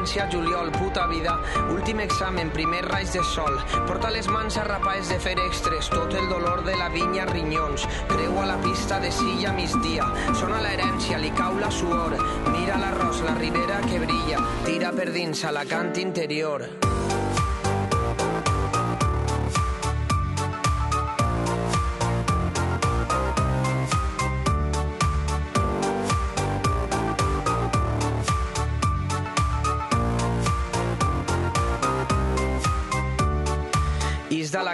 València, juliol, puta vida. Últim examen, primer raig de sol. Porta les mans a rapaes de fer extres, tot el dolor de la vinya rinyons. Creu a la pista de silla migdia. Sona l'herència, li cau la suor. Mira l'arròs, la ribera que brilla. Tira per dins a la cant interior.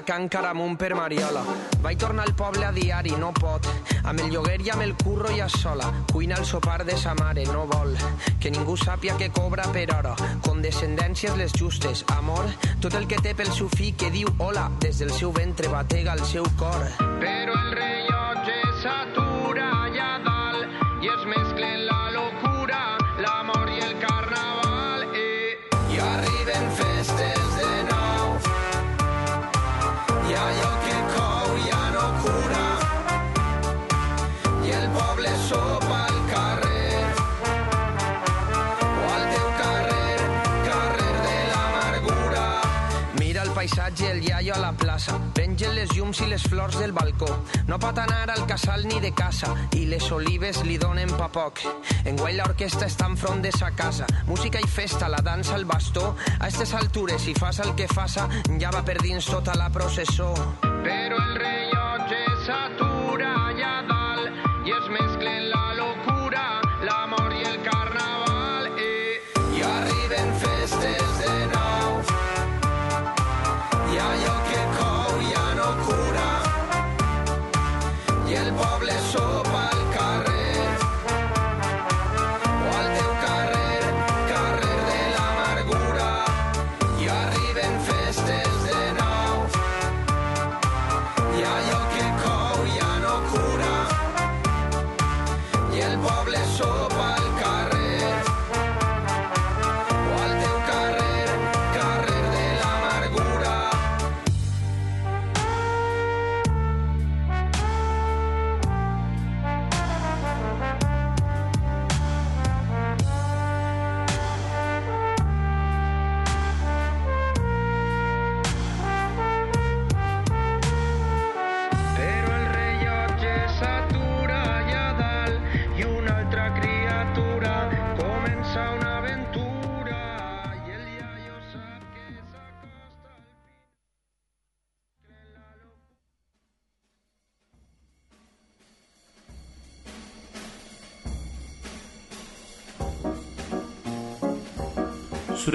D'Alacant Caramunt per Mariola. Vaig tornar al poble a diari, no pot. Amb el lloguer i amb el curro ja sola. Cuina el sopar de sa mare, no vol. Que ningú sàpia que cobra per hora. Condescendències les justes. Amor, tot el que té pel fill que diu hola. Des del seu ventre batega el seu cor. Pengen les llums i les flors del balcó. No pot anar al casal ni de casa i les olives li donen pa poc. Enguany l'orquestra està enfront de sa casa. Música i festa, la dansa, el bastó. A estes altures, si fas el que fasa ja va per dins tota la processó. Però el rellotge s'atura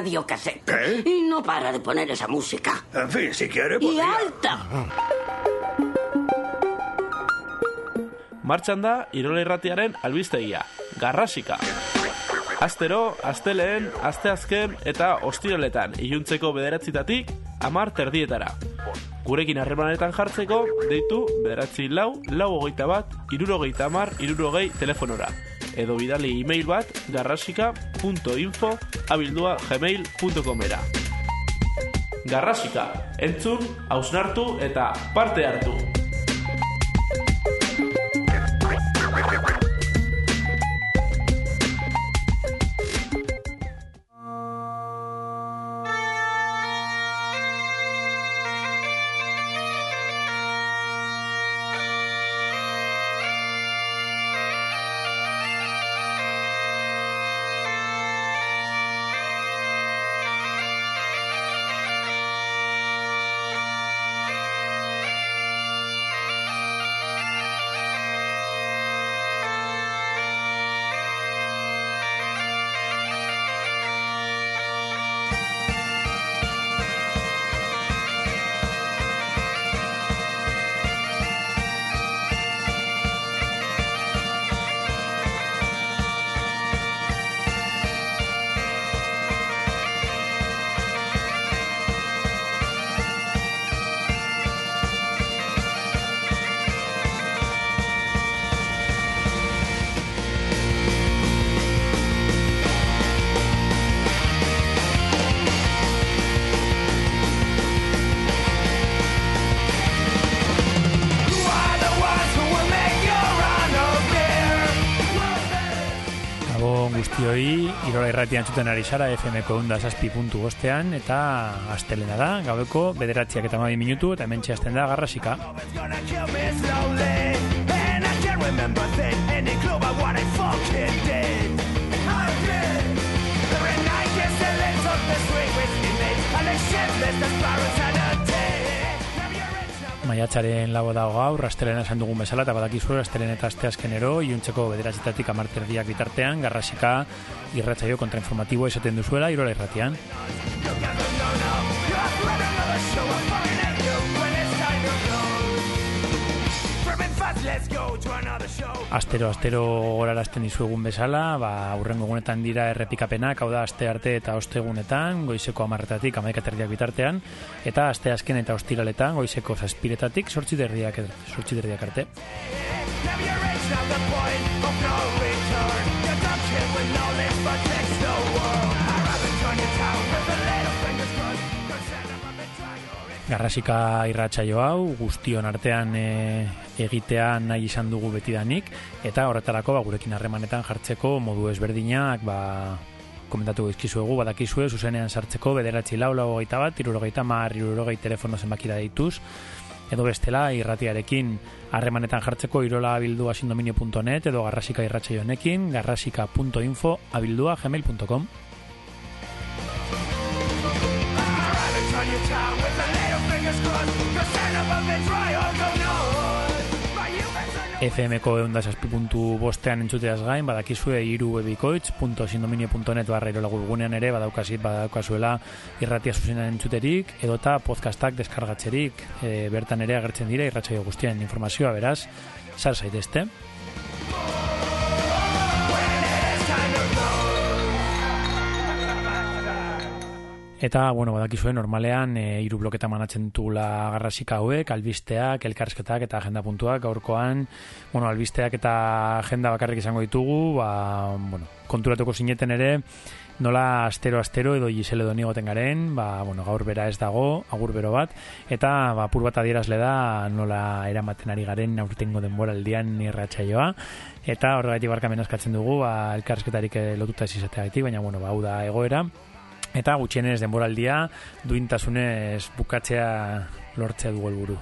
Radiocassette. ¿Qué? Y no para de poner esa música. En fin, si quiere, Y alta. Martxan da, Irola Irratiaren albistegia. Garrasika. Astero, asteleen, asteazken eta ostiraletan iluntzeko bederatzitatik, amar terdietara. Gurekin harremanetan jartzeko, deitu bederatzi lau, lau hogeita bat, irurogeita amar, irurogei telefonora edo bidali e-mail bat garrasika.info abildua gmail.com era. Garrasika, entzun, hausnartu eta parte hartu. Irratian zuten ari zara FM-ko eunda saspi puntu bostean eta astelena da, gaueko bederatziak eta mabi minutu eta hemen txasten da garrasika. maiatzaren lago dago gaur, astelena esan dugun bezala, eta badakizu, astelen eta asteazkenero, iuntzeko bederatzetatik amarterdiak bitartean, garrasika irratzaio kontrainformatibo esaten duzuela, irola irratian. Astero, astero gorarazten dizuegun bezala, ba, urrengo egunetan dira errepikapenak, hau da, aste arte eta ostegunetan, goizeko amarretatik, amaikaterdiak bitartean, eta aste azken eta ostiraletan, goizeko zazpiretatik, sortzi derdiak, sortzi derdiak arte. Garrasika irratsaio hau guztion artean e, egitea nahi izan dugu betidanik eta horretarako ba, gurekin harremanetan jartzeko modu ezberdinak ba, komentatu izkizuegu, badakizue, zuzenean sartzeko, bederatzi lau, lau gaita bat, irurogeita mar, irurogei telefono zenbakira dituz, edo bestela irratiarekin harremanetan jartzeko irola abildua sindominio.net edo garrasika irratsaionekin garrasika.info abildua gmail.com FMko eunda puntu bostean entzuteaz gain, badakizue iru ebikoitz.sindominio.net barra irola gulgunean ere, badaukazit, badaukazuela irratia zuzenan entzuterik, edota podcastak deskargatzerik, e, bertan ere agertzen dira irratsaio guztien informazioa, beraz, zar zaitezte. Eta, bueno, badakizue, normalean, e, iru bloketa manatzen la garrasika hauek, albisteak, elkarrezketak eta agenda puntuak, gaurkoan, bueno, albisteak eta agenda bakarrik izango ditugu, ba, bueno, konturatuko zineten ere, nola astero-astero edo Gisele doni goten garen, ba, bueno, gaur bera ez dago, agur bero bat, eta ba, pur bat adierazle da nola eramaten ari garen aurtengo denbora aldian irratxaioa, eta horregatik barkamen askatzen dugu, ba, elkarrezketarik lotuta ez izateagatik, baina, bueno, ba, hau da egoera, eta gutxienez denboraldia duintasunez bukatzea lortzea du helburu.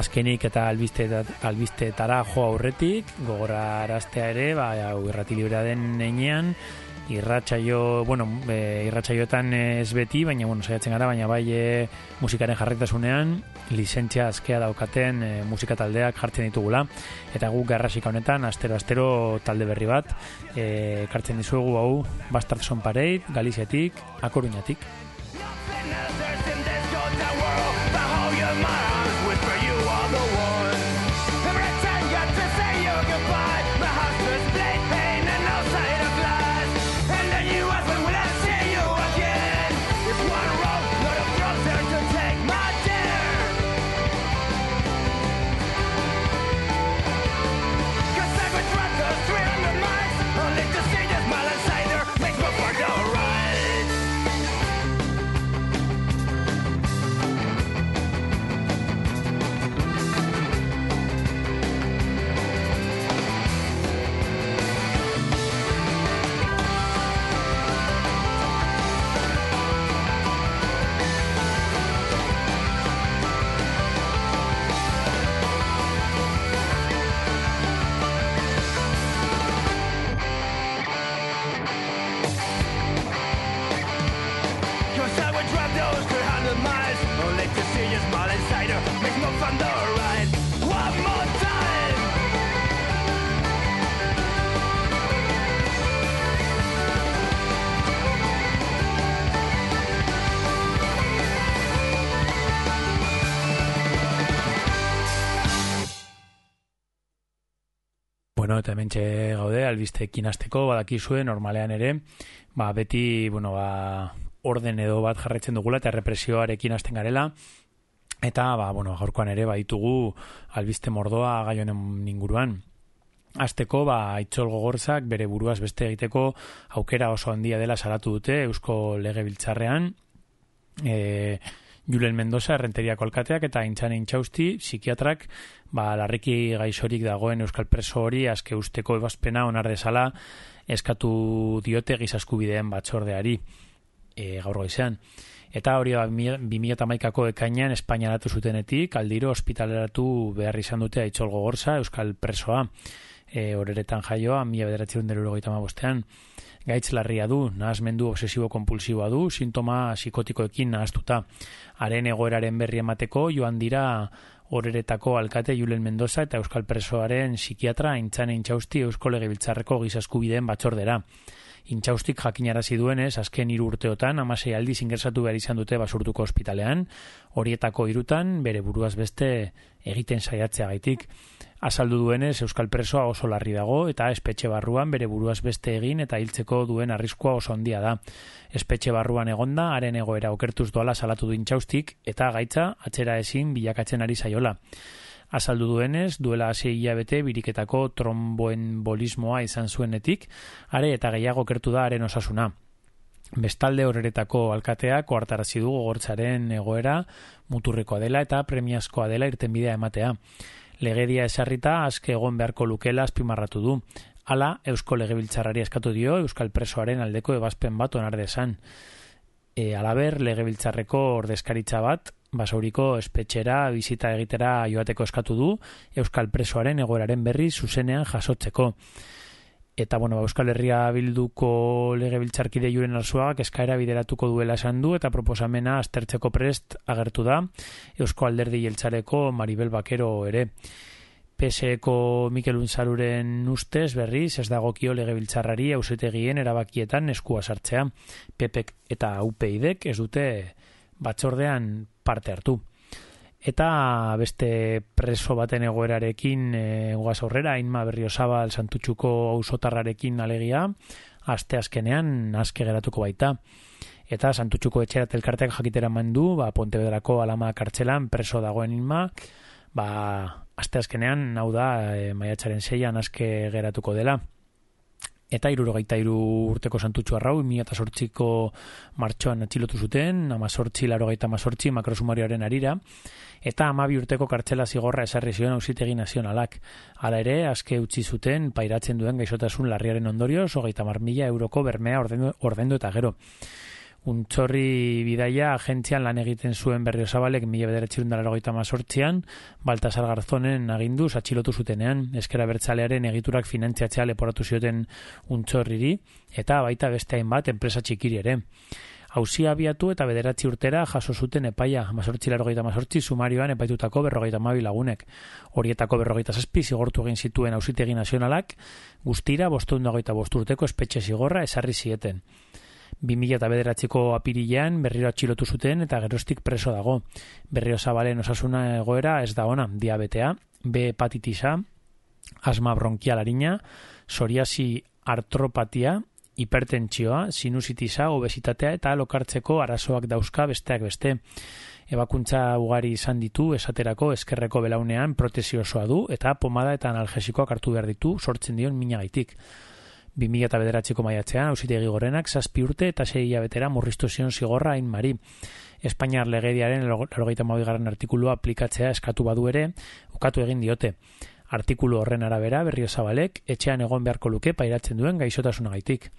Azkenik eta albiste albisteetara jo aurretik, gogora araztea ere, ba, irrati librea den neinean, irratsaio, bueno, e, irratsaioetan ez beti, baina bueno, saiatzen gara, baina bai e, musikaren jarraitasunean lizentzia azkea daukaten e, musika taldeak jartzen ditugula. Eta guk garrasika honetan astero astero talde berri bat e, kartzen dizuegu hau Bastard Son Parade, Galiziatik, Akoruñatik. Bueno, eta hemen gaude, albiste kinasteko, badakizue, normalean ere, ba, beti, bueno, ba, orden edo bat jarretzen dugula, eta represioarekin hasten garela, eta, ba, bueno, gaurkoan ere, ba, ditugu albiste mordoa gaionen inguruan. Azteko, ba, itxol gogorzak bere buruaz beste egiteko aukera oso handia dela salatu dute Eusko Lege Biltzarrean. E, Julen Mendoza, errenteriako alkateak, eta intxan intxausti, psikiatrak, ba, larriki gaixorik dagoen euskal preso hori azke usteko ebazpena onar dezala eskatu diote gizasku bideen batzordeari e, gaur goizean. Eta hori ba, 2008ko ekainan Espainiaratu zutenetik, aldiro ospitaleratu behar izan dute aitzol gogorza euskal presoa. e, horeretan jaioa, mila bederatzen dero bostean, gaitz larria du, nahazmendu obsesibo-kompulsiboa du, sintoma psikotikoekin nahaztuta. Haren egoeraren berri emateko joan dira horeretako alkate Julen Mendoza eta Euskal Presoaren psikiatra intzane intxausti Eusko Legebiltzarreko gizaskubideen batzordera. Intxaustik jakinarazi duenez, azken hiru urteotan, amasei aldiz ingersatu behar izan dute basurtuko ospitalean, horietako irutan, bere buruaz beste egiten saiatzea gaitik. Azaldu duenez, Euskal Presoa oso larri dago eta espetxe barruan bere buruaz beste egin eta hiltzeko duen arriskua oso ondia da. Espetxe barruan egonda, haren egoera okertuz doala salatu du intxaustik eta gaitza atzera ezin bilakatzen ari zaiola. Azaldu duenez, duela hasi hilabete biriketako tromboen bolismoa izan zuenetik, are eta gehiago kertu da haren osasuna. Bestalde horeretako alkateak oartarazi du gogortzaren egoera muturrekoa dela eta premiazkoa dela irtenbidea ematea legedia esarrita azke egon beharko lukela azpimarratu du. Hala, Eusko Legebiltzarrari eskatu dio Euskal Presoaren aldeko ebazpen bat onardesan. E, alaber, Legebiltzarreko ordezkaritza bat, basauriko espetxera, bizita egitera joateko eskatu du Euskal Presoaren egoeraren berri zuzenean jasotzeko eta bueno, ba, Euskal Herria bilduko legebiltzarkide juren alzuagak eskaera bideratuko duela esan du eta proposamena aztertzeko prest agertu da Eusko Alderdi jeltzareko Maribel Bakero ere. PSEko Mikel Unzaruren ustez berriz ez dagokio legebiltzarrari ausetegien erabakietan eskua sartzea. Pepek eta UPIDek ez dute batzordean parte hartu. Eta beste preso baten egoerarekin e, guaz aurrera, inma berrio zabal santutxuko ausotarrarekin alegia, aste azkenean aske geratuko baita. Eta santutxuko etxera telkarteak jakitera mandu, ba, Pontebederako alama kartzelan preso dagoen inma, ba, aste azkenean, hau da, e, maiatxaren zeian aske geratuko dela eta irurogeita iru urteko santutxu arrau, mi eta sortxiko martxoan atxilotu zuten, ama sortxi, larogeita ama sortxi, makrosumarioaren arira, eta ama urteko kartxela zigorra esarri zion ausitegi nazionalak. Hala ere, azke utzi zuten, pairatzen duen gaixotasun larriaren ondorioz, hogeita mar mila euroko bermea ordendu, ordendu eta gero untxorri bidaia agentzian lan egiten zuen berrio zabalek mila bederetxirun dara logoita mazortzian, Baltasar Garzonen aginduz atxilotu zutenean, eskera bertzalearen egiturak finantziatzea leporatu zioten untxorriri, eta baita beste hainbat enpresa txikiri ere. Hausia abiatu eta bederatzi urtera jaso zuten epaia, mazortzi larogeita mazortzi, sumarioan epaitutako berrogeita mabi lagunek. Horietako berrogeita zazpi zigortu egin zituen hausitegi nazionalak, guztira bostun dagoita bosturteko espetxe zigorra esarri zieten. 2009ko apirilean berriro atxilotu zuten eta gerostik preso dago. Berrio zabalen osasuna egoera ez da ona, diabetea, B hepatitisa, asma bronkial harina, psoriasi artropatia, hipertentsioa, sinusitisa, obesitatea eta lokartzeko arazoak dauzka besteak beste. Ebakuntza ugari izan ditu, esaterako eskerreko belaunean protesiosoa du eta pomada eta analgesikoak hartu behar ditu sortzen dion minagaitik. gaitik 2009ko maiatzean, ausitegi gorenak, zazpi urte eta sei hilabetera murriztu zion zigorra hain mari. Espainiar legediaren larogeita mabigarren artikulua aplikatzea eskatu badu ere, ukatu egin diote. Artikulu horren arabera, berrio zabalek, etxean egon beharko luke pairatzen duen gaixotasunagaitik.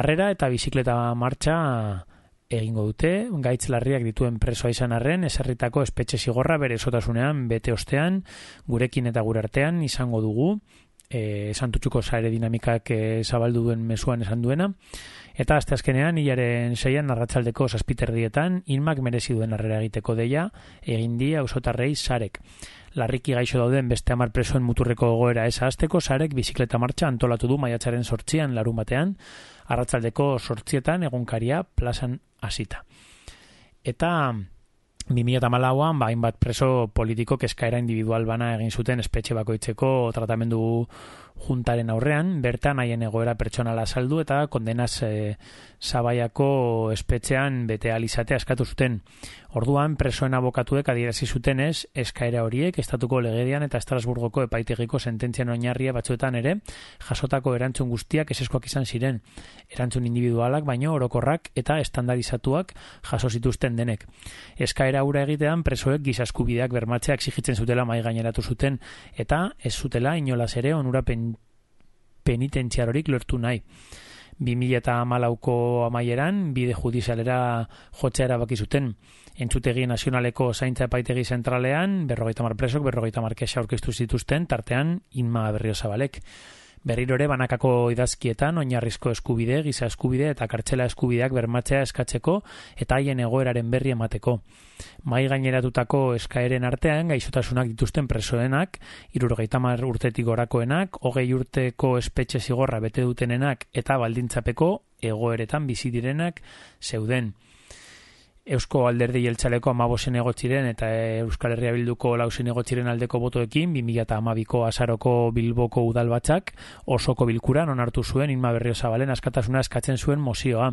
Arrera eta bizikleta martxa egingo dute, gaitz larriak dituen presoa izan arren, eserritako espetxe zigorra bere esotasunean, bete ostean, gurekin eta gure artean izango dugu, e, santutxuko zaire dinamikak e, zabaldu duen mesuan esan duena. Eta azte azkenean, hilaren zeian, narratzaldeko saspiterdietan, inmak merezi duen arrera egiteko deia, egin di ausotarrei sarek. Larriki gaixo dauden beste amar presoen muturreko goera esa azteko, sarek bizikleta martxa antolatu du maiatzaren sortzian larun batean, arratzaldeko sortzietan egunkaria plazan hasita. Eta 2008an, ba, hainbat preso politiko eskaera individual bana egin zuten espetxe bakoitzeko tratamendu juntaren aurrean, bertan haien egoera pertsonala saldu eta kondenaz e, zabaiako espetxean bete alizatea eskatu zuten. Orduan, presoen abokatuek adierazi zutenez, eskaera horiek, estatuko legedian eta Estrasburgoko epaitegiko sententzian oinarria batzuetan ere, jasotako erantzun guztiak eseskoak izan ziren. Erantzun individualak, baino orokorrak eta estandarizatuak jaso zituzten denek. Eskaera hura egitean, presoek gizaskubideak bermatzea exigitzen zutela mai gaineratu zuten, eta ez zutela inolaz ere onurapen penitentziarorik lortu nahi. 2000 eta amalauko amaieran, bide judizialera jotzea erabaki zuten. Entzutegi nazionaleko zaintza epaitegi zentralean, berrogeita mar presok, berrogeita mar kesa orkestu zituzten, tartean, inma berrio zabalek. Berriro ere banakako idazkietan oinarrizko eskubide, giza eskubide eta kartxela eskubideak bermatzea eskatzeko eta haien egoeraren berri emateko. Mai gaineratutako eskaeren artean gaixotasunak dituzten presoenak, irurogeita mar urtetik gorakoenak, hogei urteko espetxe zigorra bete dutenenak eta baldintzapeko egoeretan bizi direnak zeuden. Eusko alderdi jeltzaleko amabosen egotziren eta Euskal Herria Bilduko lausen egotziren aldeko botoekin, 2008ko azaroko Bilboko udalbatzak osoko bilkura non hartu zuen inma berrio zabalen askatasuna eskatzen zuen mozioa.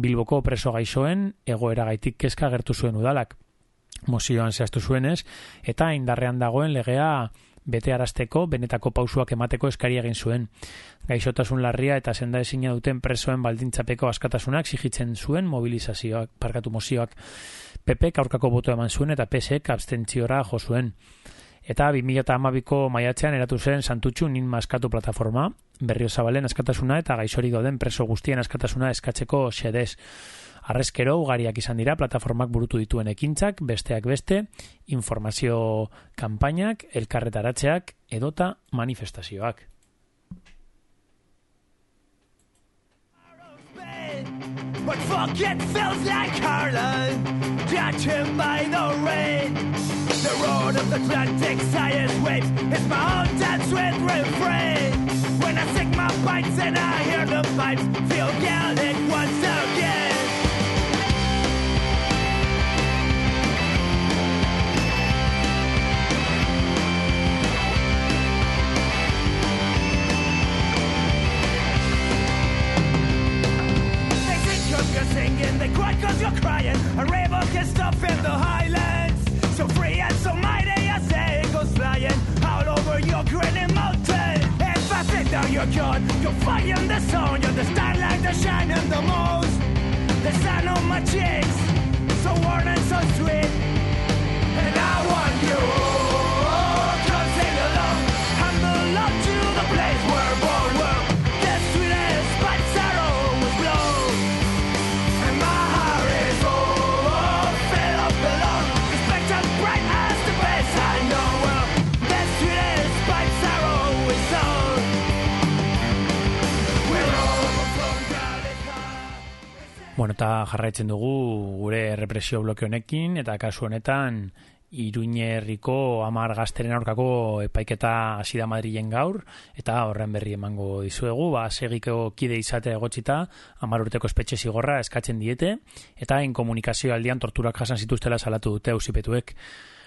Bilboko preso gaixoen egoera gaitik kezka gertu zuen udalak. Mozioan zehaztu zuenez, eta indarrean dagoen legea bete arazteko, benetako pausuak emateko eskari egin zuen. Gaixotasun larria eta senda ezina duten presoen baldintzapeko askatasunak sigitzen zuen mobilizazioak, parkatu mozioak. PP aurkako boto eman zuen eta PSek abstentziora jo zuen. Eta 2008ko maiatzean eratu zen santutxu nin maskatu plataforma, berrio zabalen askatasuna eta gaixori doden preso guztien askatasuna eskatzeko xedez. Arrezkero ugariak izan dira plataformak burutu dituen ekintzak, besteak beste, informazio kanpainak, elkarretaratzeak edota manifestazioak. But fuck it feels like Harlan Judging by the rain. The road of the Atlantic science waves It's my own dance with refrain. When I sing my bites and I hear the pipes Feel Gaelic once again singing, they cry cause you're crying. A rainbow can stop in the highlands. So free and so mighty as they go flying all over your grinning mountain. If I think that you're gone, you'll find the sun. You're the starlight that shining the most. The sun on my cheeks, so warm and so sweet. And I want you. Bueno, eta jarraitzen dugu gure represio bloke honekin, eta kasu honetan Iruñerriko amar gazteren aurkako epaiketa hasi da Madrilen gaur, eta horren berri emango dizuegu, ba, segiko kide izate egotxita, amar urteko espetxe zigorra eskatzen diete, eta inkomunikazio aldian torturak jasan zituztela salatu dute ausipetuek.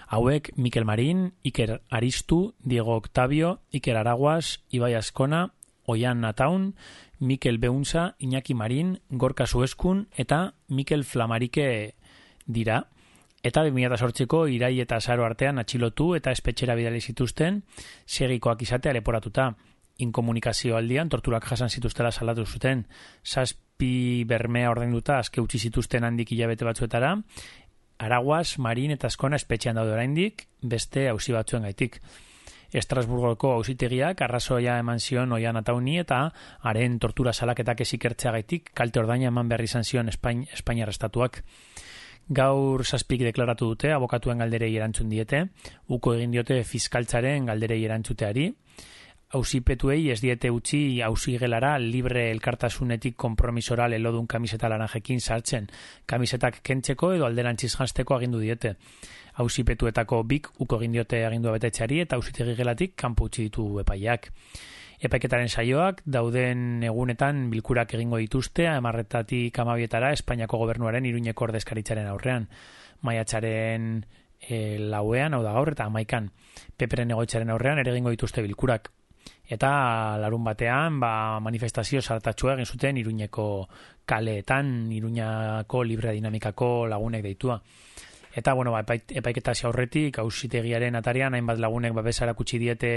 Hauek Mikel Marin, Iker Aristu, Diego Octavio, Iker Araguas, Ibai Azkona, Oian Nataun, Mikel Beunza, Iñaki Marin, Gorka Sueskun eta Mikel Flamarike dira. Eta 2008ko irai eta zaro artean atxilotu eta espetxera bidali zituzten segikoak izatea leporatuta. Inkomunikazio aldian, torturak jasan zituztela salatu zuten, saspi bermea ordenduta azke utzi zituzten handik hilabete batzuetara, Araguas, Marin eta Askona espetxean daude oraindik, beste hausi batzuen gaitik. Estrasburgoko ausitegiak arrazoia eman zion oian atauni eta haren tortura salaketak gaitik kalte ordaina eman behar izan zion Espain, Espainiar estatuak. Gaur zazpik deklaratu dute, abokatuen galderei erantzun diete, uko egin diote fiskaltzaren galderei erantzuteari, Ausipetuei ez diete utzi ausigelara libre elkartasunetik kompromisora lelodun kamiseta laranjekin sartzen. Kamisetak kentzeko edo alderantziz jantzeko agindu diete hausipetuetako bik uko egin diote agindua betetxari eta hausitegi gelatik kanpo utzi ditu epaiak. Epaiketaren saioak dauden egunetan bilkurak egingo dituzte emarretatik amabietara Espainiako gobernuaren iruñeko ordezkaritzaren aurrean. Maiatxaren e, lauean, hau da gaur, eta amaikan peperen egoitzaren aurrean ere egingo dituzte bilkurak. Eta larun batean, ba, manifestazio sartatxua egin zuten iruñeko kaleetan, iruñako libre dinamikako lagunek deitua. Eta, bueno, ba, epaiketa aurretik, hausitegiaren atarian, hainbat lagunek babesara kutsi diete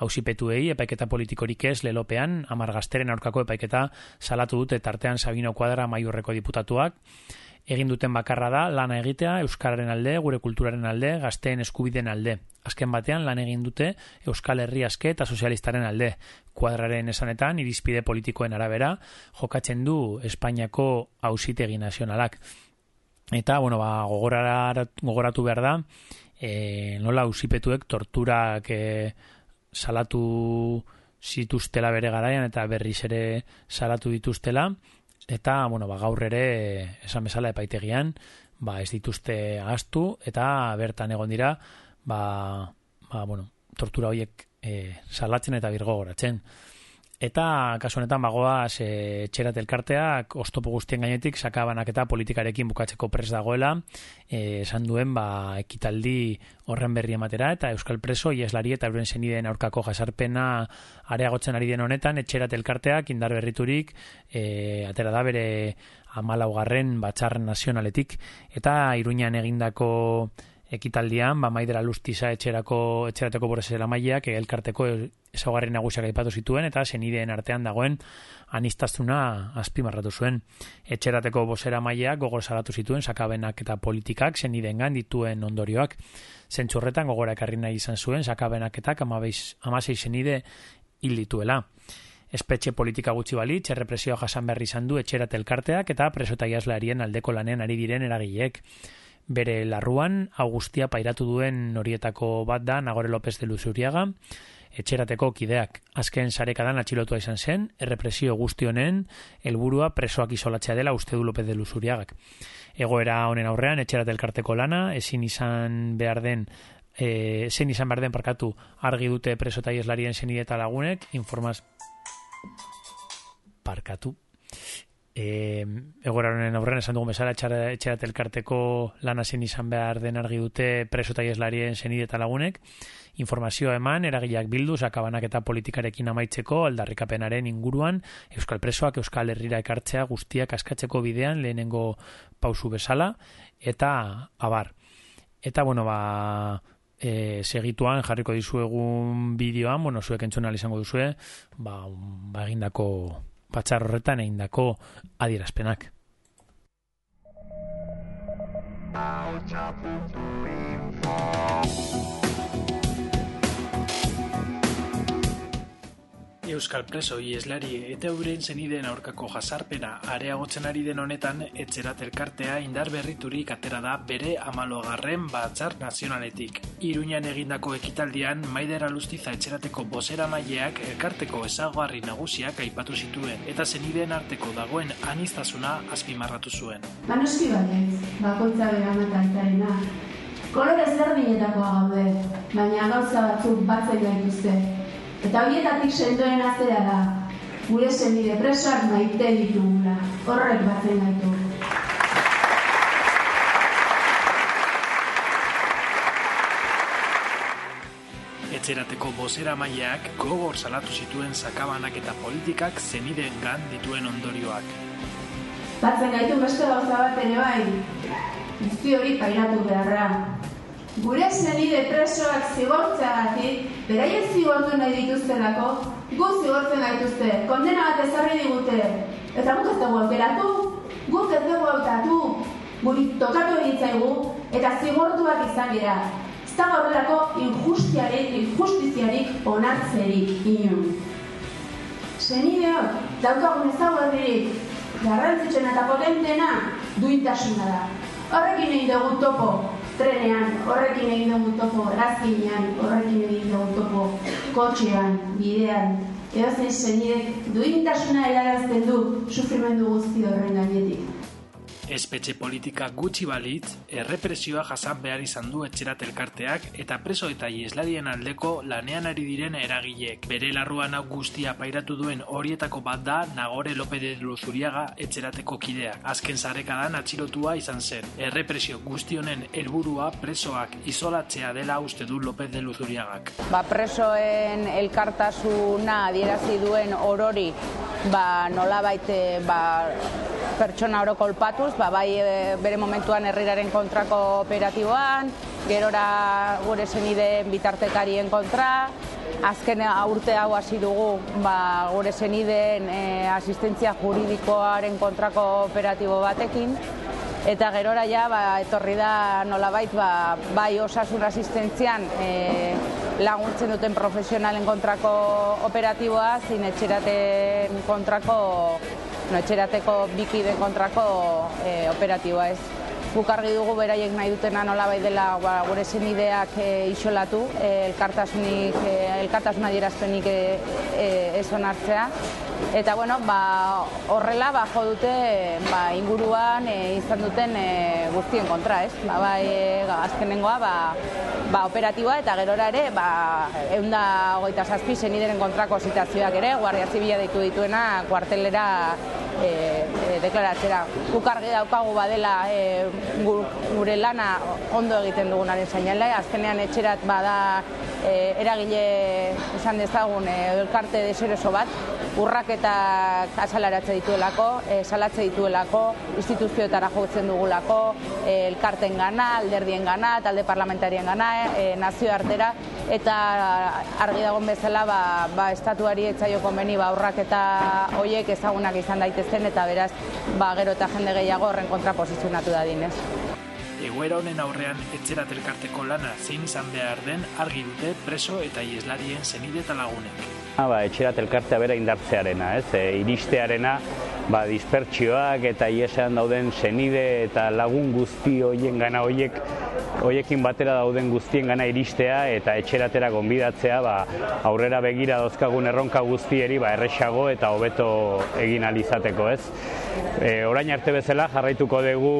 hausipetuei, epaiketa politikorik ez, lelopean, amar gazteren aurkako epaiketa salatu dute tartean Sabino Kuadra maiurreko diputatuak, egin duten bakarra da lana egitea euskararen alde, gure kulturaren alde, gazteen eskubideen alde. Azken batean lan egin dute Euskal Herri aske eta sozialistaren alde. Kuadraren esanetan irizpide politikoen arabera jokatzen du Espainiako auzitegi nazionalak. Eta, bueno, ba, gogoratu behar da, e, nola ausipetuek torturak e, salatu zituztela bere garaian eta berriz ere salatu dituztela eta bueno, ba, gaur ere esan bezala epaitegian ba, ez dituzte astu eta bertan egon dira ba, ba, bueno, tortura horiek e, salatzen eta birgogoratzen. Eta kasu honetan bagoa se etxerat elkarteak ostopo guztien gainetik sakabanak eta politikarekin bukatzeko pres dagoela, eh, esan duen ba ekitaldi horren berri ematera eta Euskal Preso ieslari eta euren zenideen aurkako jasarpena areagotzen ari den honetan etxerat elkarteak indar berriturik e, atera da bere amalaugarren batxar nazionaletik. Eta iruñan egindako ekitaldian, ba, maidera lustiza etxerako, etxerateko borrezela maileak, elkarteko ezaugarri nagusiak aipatu zituen, eta zenideen artean dagoen anistazuna azpimarratu zuen. Etxerateko bozera maileak gogor salatu zituen, sakabenak eta politikak zenideen dituen ondorioak. Zentzurretan gogora ekarri nahi izan zuen, sakabenak eta amasei zenide hil dituela. Espetxe politika gutxi balitz, errepresioa jasan berri izan du etxerat elkarteak eta presota aldeko lanean ari diren eragileek bere larruan Augustia pairatu duen horietako bat da Nagore López de Luzuriaga, etxerateko kideak. Azken sarekadan atxilotua izan zen, errepresio guzti honen helburua presoak isolatzea dela uste du López de Luzuriagak. Egoera honen aurrean, etxerat elkarteko lana, ezin izan behar den E, zen izan behar den parkatu argi dute preso eta ieslarien zenideta lagunek informaz parkatu e, egoraren aurren esan dugu bezala etxerat elkarteko lana zen izan behar den argi dute preso eta ieslarien zenide eta lagunek. Informazioa eman, eragileak bildu sakabanak eta politikarekin amaitzeko aldarrikapenaren inguruan Euskal Presoak Euskal Herrira ekartzea guztiak askatzeko bidean lehenengo pausu bezala eta abar. Eta bueno ba E, segituan jarriko dizuegun bideoan, bueno, zuek entzuna izango duzue, ba, ba egindako batzar horretan eindako adierazpenak. Euskal preso ieslari eta euren zenideen aurkako jasarpena areagotzen ari den honetan etxerat elkartea indar berriturik atera da bere amalogarren batzar nazionaletik. Iruñan egindako ekitaldian Maider Alustiza etxerateko bosera maileak elkarteko ezagoarri nagusiak aipatu zituen eta zenideen arteko dagoen anistazuna azpimarratu zuen. Manoski baiet, bakoitza bera mataitaena. Kolore zerdinetakoa gaude, baina gauza batzuk batzen gaituzte, Eta horietatik sendoen azera da, gure zenide presoak maite ditugula, horrek batzen gaitu. Etxerateko bozera maileak gogor salatu zituen sakabanak eta politikak zenideen gan dituen ondorioak. Batzen gaitu beste gauza bat ere bai, guzti hori pairatu beharra, Gure zenide presoak zigortzeagatik, beraien zigortu nahi dituztelako, gu zigortzen gaituzte, kondena bat ezarri digute. Eta guk ez dugu aukeratu, guk ez dugu autatu, guri tokatu egitzaigu, eta zigortuak izan gira. Ez da horrelako injustiarik, injustiziarik onartzerik inon. Zenideok, daukagun ezaguerdirik, garrantzitsen eta potentena, duintasuna da. Horrekin egin dugu topo, trenean, horrekin egin dugu topo, erazkinean, horrekin egin dugu topo, kotxean, bidean, edo zein zenidek duintasuna erarazten du sufrimendu guzti horren gainetik. Espetxe politika gutxi balitz, errepresioa jasan behar izan du etxerat elkarteak eta preso eta ieslarien aldeko lanean ari diren eragileek. Bere larruan guztia pairatu duen horietako bat da Nagore Lope de Luzuriaga etxerateko kideak. Azken zarekadan atxilotua izan zen. Errepresio guztionen helburua presoak isolatzea dela uste du López de Luzuriagak. Ba presoen elkartasuna adierazi duen orori ba nola baite ba pertsona oro kolpatuz, ba, bai e, bere momentuan herriraren kontrako operatiboan, gerora gure zenide bitartekarien kontra, azken urte hau hasi dugu ba, gure zenideen e, asistentzia juridikoaren kontrako operatibo batekin, Eta gerora ja, ba, etorri da nolabait, ba, bai osasun asistentzian e, laguntzen duten profesionalen kontrako operatiboa, zin etxeraten kontrako, etxerateko bikide kontrako e, operatiboa ez. Guk argi dugu beraiek nahi dutena nola bai dela ba, gure zenideak e, isolatu, e, elkartasunik, e, elkartasuna dierazpenik e, e, ez onartzea. Eta bueno, ba, horrela ba, jo dute ba, inguruan e, izan duten e, guztien kontra, ez? Ba, bai, e, azkenengoa ba, ba, operatiboa eta gerora ere ba, eunda hogeita zazpi zenideren kontrako zitazioak ere, guardia zibila deitu dituena kuartelera e, e, deklaratzera. Guk daukagu badela e, gure lana ondo egiten dugunaren zainala, azkenean etxerat bada e, eragile esan dezagun e, elkarte deseroso bat, urrak eta azalaratze dituelako, e, salatze dituelako, instituzioetara jotzen dugulako, e, elkarten gana, alderdien gana, talde parlamentarien gana, e, nazio artera, eta argi dagoen bezala ba, ba estatuari etzaio konbeni ba aurrak eta hoiek ezagunak izan daitezen eta beraz ba gero eta jende gehiago horren kontra posizionatu da dinez. Egoera honen aurrean etxerat elkarteko lana zein izan behar den argi dute preso eta ieslarien zenide eta lagunek. Ah, ba, etxerat elkartea bera indartzearena, ez? E, iristearena ba, dispertsioak eta iesean dauden zenide eta lagun guzti hoien gana hoiek hoiekin batera dauden guztien gana iristea eta etxeratera gonbidatzea ba, aurrera begira dozkagun erronka guztieri ba, erresago eta hobeto egin alizateko ez. E, orain arte bezala jarraituko dugu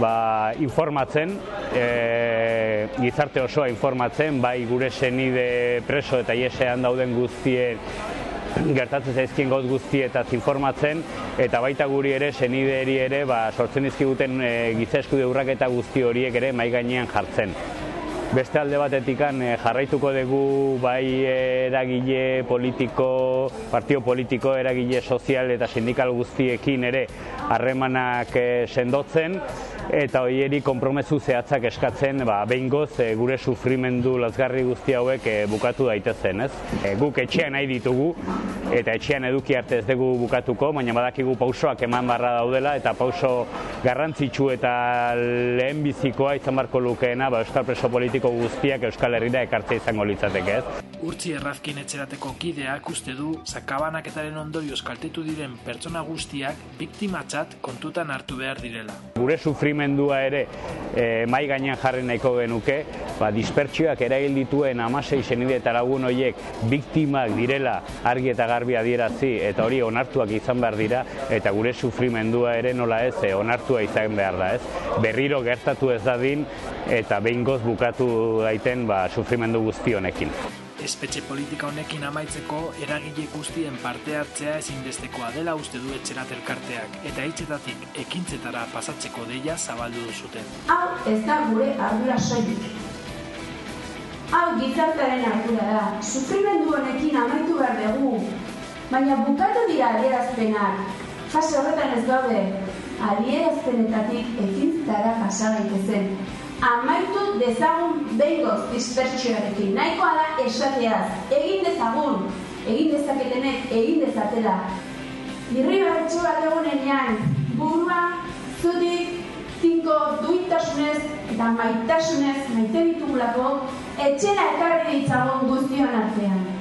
ba, informatzen, e, gizarte osoa informatzen, bai gure senide preso eta iesean dauden guztien gertatzen zaizkien gauz guztietaz informatzen eta baita guri ere senideri ere ba, sortzen dizkiguten e, giza eskude urraketa guzti horiek ere mai gainean jartzen. Beste alde batetikan e, jarraituko dugu bai eragile politiko, partio politiko, eragile sozial eta sindikal guztiekin ere harremanak e, sendotzen eta hoieri konpromezu zehatzak eskatzen ba, behingoz e, gure sufrimendu lazgarri guzti hauek e, bukatu daitezen, ez? E, guk etxean nahi ditugu eta etxean eduki arte ez dugu bukatuko, baina badakigu pausoak eman barra daudela eta pauso garrantzitsu eta lehen bizikoa izan barko lukeena ba, Euskal Preso Politiko guztiak Euskal Herrira ekartzea izango litzateke, ez? Urtzi errazkin etxerateko kideak uste du sakabanaketaren ondorioz kaltetu diren pertsona guztiak biktimatzat kontutan hartu behar direla. Gure sufrimendua ere e, mai gainean jarri nahiko genuke, ba, dispertsioak eragil dituen amasei senide eta lagun horiek biktimak direla argi eta garbi adierazi eta hori onartuak izan behar dira eta gure sufrimendua ere nola ez e, onartua izan behar da ez. Berriro gertatu ez dadin eta behin bukatu daiten ba, sufrimendu guzti honekin. Espetxe politika honekin amaitzeko eragile guztien parte hartzea ezinbestekoa dela uste du etxerat elkarteak eta hitzetatik ekintzetara pasatzeko deia zabaldu zuten. Hau ez da gure ardura soilik. Hau gizartaren ardura da. Sufrimendu honekin amaitu behar dugu. Baina bukatu dira adierazpenak. Fase horretan ez daude. Adierazpenetatik ekintzetara pasa gaitezen amaitu dezagun behingoz dispertsioarekin. Nahikoa da esateaz, egin dezagun, egin dezaketenek, egin dezatela. Irri barretxo bat burua, zutik, tinko, duitasunez eta maitasunez maite ditugulako, etxera ekarri ditzagun guztion artean.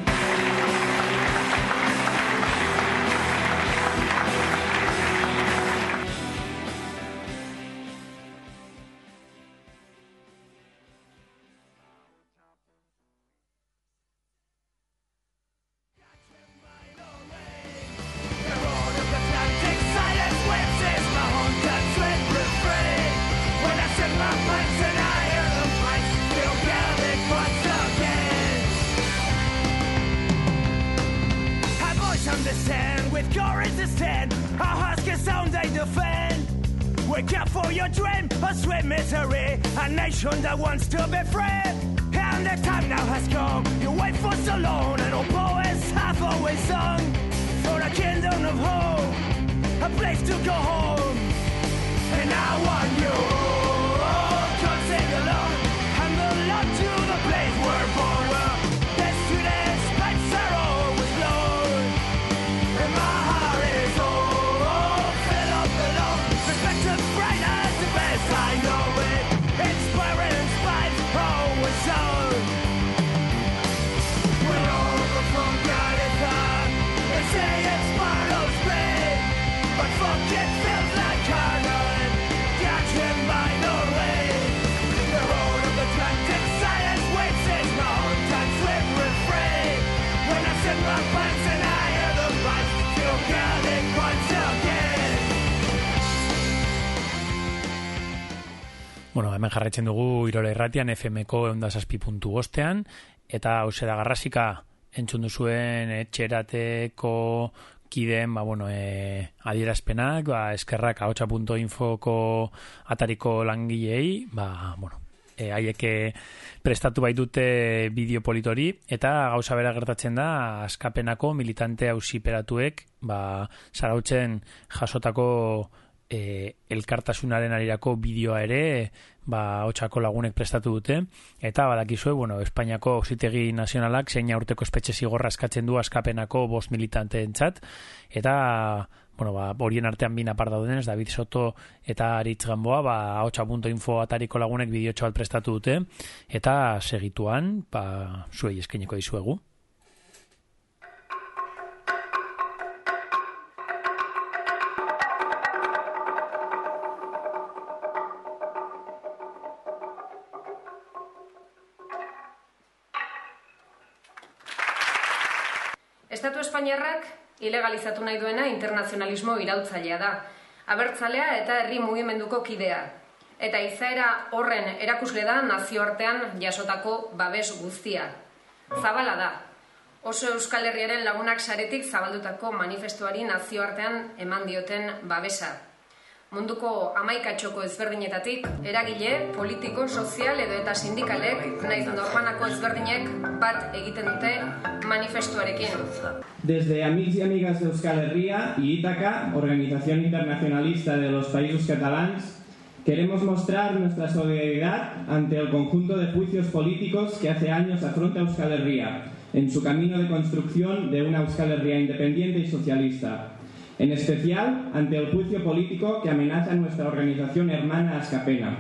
Hemen jarretzen dugu Irola Irratian FMko eundazazpi puntu bostean, eta hause da garrasika entzun duzuen etxerateko kideen, ba, bueno, e, adierazpenak, ba, eskerrak ahotsa.infoko atariko langilei, ba, bueno, e, haieke prestatu baitute bideo politori, eta gauza bera gertatzen da, askapenako militante hausiperatuek, ba, zarautzen jasotako e, elkartasunaren arirako bideoa ere ba, otxako lagunek prestatu dute. Eta badakizue, bueno, Espainiako Zitegi Nazionalak zein urteko espetxe zigorra eskatzen du askapenako bost militante entzat eta bueno, ba, horien artean bina par daudenez, David Soto eta Aritz Gamboa, ba, hotxa.info atariko lagunek bideotxo bat prestatu dute, eta segituan, ba, zuei eskeneko dizuegu. Estatu Espainiarrak ilegalizatu nahi duena internazionalismo irautzailea da. Abertzalea eta herri mugimenduko kidea. Eta izaera horren erakusle da nazioartean jasotako babes guztia. Zabala da. Oso Euskal Herriaren lagunak saretik zabaldutako manifestuari nazioartean eman dioten babesa munduko ezberdinetatik, eragile, politiko, sozial edo eta sindikalek, naiz norbanako ezberdinek bat egiten dute manifestuarekin. Desde Amics y Amigas de Euskal Herria y Ítaca, Organización Internacionalista de los Países Catalans, queremos mostrar nuestra solidaridad ante el conjunto de juicios políticos que hace años afronta Euskal Herria en su camino de construcción de una Euskal Herria independiente y socialista en especial ante el juicio político que amenaza nuestra organización hermana Ascapena.